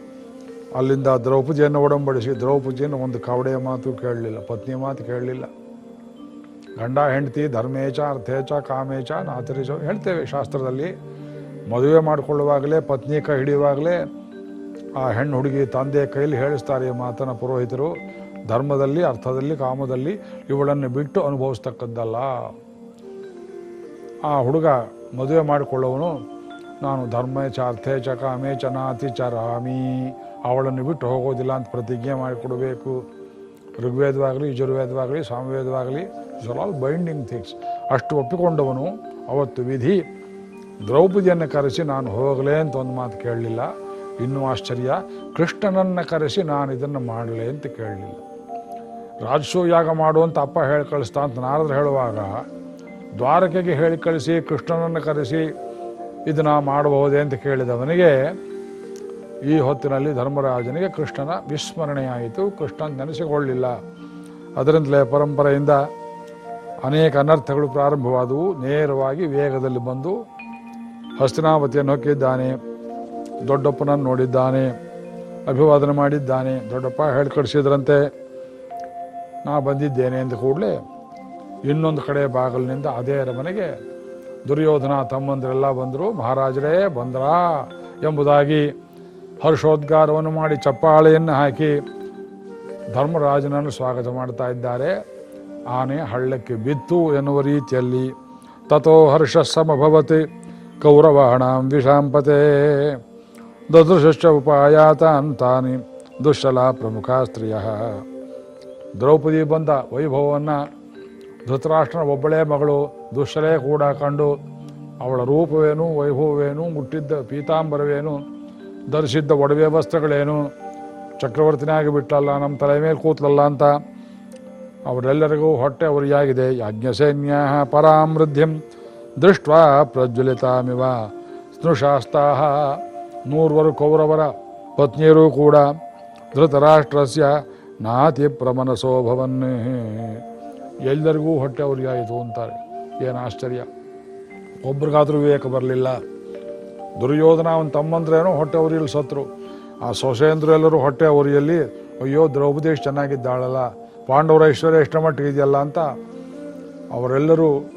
ಅಲ್ಲಿಂದ ದ್ರೌಪದಿಯನ್ನು ಒಡಂಬಡಿಸಿ, ದ್ರೌಪದಿಯನ್ನು ಒಂದು ಕವಡೆಯ ಮಾತು ಕೇಳಲಿಲ್ಲ ಪತ್ನಿಯ ಮಾತು ಕೇಳಲಿಲ್ಲ. ಗಂಡ, ಹೆಂಡತಿ, ಧರ್ಮೇಚ, ಅರ್ಥೇಚ, ಕಾಮೇಚ, ನಾತರಿಚ, ಹೇಳ್ತೇವೆ ಶಾಸ್ತ್ರದಲ್ಲಿ. ಮದುವೆ ಮಾಡಿಕೊಳ್ಳುವಾಗಲೇ, ಪತ್ನಿ ಕೈ ಹಿಡಿಯುವಾಗಲೇ ಆ ಹೆಣ್ಣು ಹುಡುಗಿ ತಂದೆ ಕೈಲಿ ಹೇಳಿಸ್ತಾರೆ ಈ ಮಾತನ ಪುರೋಹಿತರು. ಧರ್ಮದಲ್ಲಿ, ಅರ್ಥದಲ್ಲಿ, ಕಾಮದಲ್ಲಿ ಇವಳನ್ನು ಬಿಟ್ಟು ಅನುಭವಿಸ್ತಕ್ಕದ್ದಲ್ಲ ಆ ಹುಡುಗ ಮದುವೆ ಮಾಡಿಕೊಳ್ಳುವನು ನಾನು ಧರ್ಮೇಚ ಅರ್ಥೇಚ ಚ ನಾತಿ ಚ, ರಾಮಿ, ಅವಳನ್ನು ಬಿಟ್ಟು ಹೋಗೋದಿಲ್ಲ ಅಂತ ಪ್ರತಿಜ್ಞೆ ಮಾಡಿಕೊಡಬೇಕು. ಋಗ್ವೇದವಾಗಲಿ, ಯಜುರ್ವೇದವಾಗಲಿ, ಸಾಮವೇದವಾಗಲಿ ಇಸ್ ಆಲ್ ಬೈಂಡಿಂಗ್ ಥಿಂಗ್ಸ್. ಅಷ್ಟು ಒಪ್ಪಿಕೊಂಡವನು, ಅವತ್ತು ವಿಧಿ ದ್ರೌಪದಿಯನ್ನು ಕರೆಸಿ ನಾನು ಹೋಗಲೇ ಅಂತ ಒಂದು ಮಾತು ಕೇಳಲಿಲ್ಲ. ಇನ್ನೂ ಆಶ್ಚರ್ಯ, ಕೃಷ್ಣನನ್ನು ಕರೆಸಿ ನಾನು ಇದನ್ನು ಮಾಡಲೇ ಅಂತ ಕೇಳಲಿಲ್ಲ. ರಾಜಸೂ ಯಾಗ ಮಾಡು ಅಂತ ಅಪ್ಪ ಹೇಳಿ ಕಳಿಸ್ತಾ ಅಂತ ನಾರದ್ರು ಹೇಳುವಾಗ, ದ್ವಾರಕೆಗೆ ಹೇಳಿ ಕಳಿಸಿ, ಕೃಷ್ಣನನ್ನು ಕರೆಸಿ ಇದನ್ನ ಮಾಡಬಹುದೇ ಅಂತ ಕೇಳಿದವನಿಗೆ, ಈ ಹೊತ್ತಿನಲ್ಲಿ ಧರ್ಮರಾಜನಿಗೆ ಕೃಷ್ಣನ ವಿಸ್ಮರಣೆಯಾಯಿತು. ಕೃಷ್ಣನ ನೆನೆಸಿಕೊಳ್ಳಿಲ್ಲ ಅದರಿಂದಲೇ ಪರಂಪರೆಯಿಂದ ಅನೇಕ ಅನರ್ಥಗಳು ಪ್ರಾರಂಭವಾದವು. ನೇರವಾಗಿ ವೇಗದಲ್ಲಿ ಬಂದು ಹಸ್ತಿನಾವತಿಯನ್ನು ಹೊಕ್ಕಿದ್ದಾನೆ ದೊಡ್ಡಪ್ಪನನ್ನು ನೋಡಿದ್ದಾನೆ, ಅಭಿವಾದನೆ ಮಾಡಿದ್ದಾನೆ, ದೊಡ್ಡಪ್ಪ ಹೇಳಿ ಕಳಿಸಿದ್ರಂತೆ, ನಾ ಬಂದಿದ್ದೇನೆ ಎಂದು ಕೂಡಲೇ ಇನ್ನೊಂದು ಕಡೆ ಬಾಗಿಲಿನಿಂದ ಅದೇ ಅರಮನೆಗೆ ದುರ್ಯೋಧನ ತಮ್ಮಂದರೆಲ್ಲ ಬಂದರು, ಮಹಾರಾಜರೇ ಬಂದ್ರ ಎಂಬುದಾಗಿ ಹರ್ಷೋದ್ಗಾರವನ್ನು ಮಾಡಿ ಚಪ್ಪಾಳೆಯನ್ನು ಹಾಕಿ ಧರ್ಮರಾಜನನ್ನು ಸ್ವಾಗತ ಮಾಡ್ತಾ ಇದ್ದಾರೆ. ಆನೆ ಹಳ್ಳಕ್ಕೆ ಬಿತ್ತು ಎನ್ನುವ ರೀತಿಯಲ್ಲಿ ತಥೋ ಹರ್ಷ ಸಮಭವತಿ ಕೌರವಾಣಾಂ ವಿಷಾಂಪತೆ ದದೃಶ್ಚ ಉಪಾಯತ ಅಂತಾನಿ ದುಶ್ಶಲ ಪ್ರಮುಖ ಸ್ತ್ರೀಯ ದ್ರೌಪದಿ ಬಂದ ವೈಭವವನ್ನು ಧೃತರಾಷ್ಟ್ರನ ಒಬ್ಬಳೇ ಮಗಳು ದುಶ್ಶಲೇ ಕೂಡ ಕಂಡು, ಅವಳ ರೂಪವೇನು, ವೈಭವವೇನು, ಮುಟ್ಟಿದ್ದ ಪೀತಾಂಬರವೇನು, ಧರಿಸಿದ್ದ ಒಡವೆ ವಸ್ತ್ರಗಳೇನು, ಚಕ್ರವರ್ತಿನಾಗಿ ಬಿಟ್ಟಲ್ಲ, ನಮ್ಮ ತಲೆ ಮೇಲೆ ಕೂತ್ಲಲ್ಲ ಅಂತ ಅವರೆಲ್ಲರಿಗೂ ಹೊಟ್ಟೆ ಅವರಿಯಾಗಿದೆ ಯಾಜ್ಞಸೈನ್ಯ ಪರಾಮೃದ್ಧಿಂ ದೃಷ್ಟ ಪ್ರಜ್ವಲಿತಾಮಿವ. ಸ್ನುಶಾಸ್ತಾ ನೂರ್ವರು ಕೌರವರ ಪತ್ನಿಯರೂ ಕೂಡ ಧೃತರಾಷ್ಟ್ರಸ್ಯ ನಾತಿ ಪ್ರಮನಸೋಭವನ್ನೇ. ಎಲ್ಲರಿಗೂ ಹೊಟ್ಟೆ ಉರಿಯಾಯಿತು ಅಂತಾರೆ. ಏನು ಆಶ್ಚರ್ಯ. ಒಬ್ರಿಗಾದ್ರೂ ವಿವೇಕ ಬರಲಿಲ್ಲ. ದುರ್ಯೋಧನ ಅವನ ತಮ್ಮಂದ್ರೇನೋ ಹೊಟ್ಟೆ ಉರಿಯಲ್ಲಿ ಸತ್ರು. ಆ ಸೊಸೆಯಂದ್ರು ಎಲ್ಲರೂ ಹೊಟ್ಟೆ ಉರಿಯಲ್ಲಿ, ಅಯ್ಯೋ ದ್ರೌಪದಿ ಚೆನ್ನಾಗಿದ್ದಾಳಲ್ಲ. ಪಾಂಡವರ ಐಶ್ವರ್ಯ ಎಷ್ಟು ಮಟ್ಟಿಗೆ ಇದೆಯಲ್ಲ? ಅಂತ ಅವರೆಲ್ಲರೂ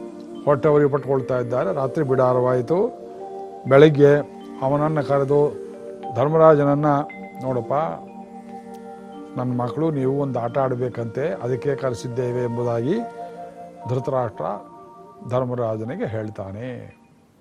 ಹೊಟ್ಟೆ ಉರಿ ಪಟ್ಕೊಳ್ತಾ ಇದ್ದಾರೆ. ರಾತ್ರಿ ಬಿಡಾರವಾಯಿತು. ಬೆಳಗ್ಗೆ ಅವನನ್ನು ಕರೆದು, ಧರ್ಮರಾಜನನ್ನು ನೋಡಪ್ಪ, ನನ್ನ ಮಕ್ಕಳು, ನೀವು ಒಂದು ಆಟ ಆಡಬೇಕಂತೆ, ಅದಕ್ಕೆ ಕರೆಸಿದ್ದೇವೆ ಎಂಬುದಾಗಿ ಧೃತರಾಷ್ಟ್ರ ಧರ್ಮರಾಜನಿಗೆ ಹೇಳ್ತಾನೆ.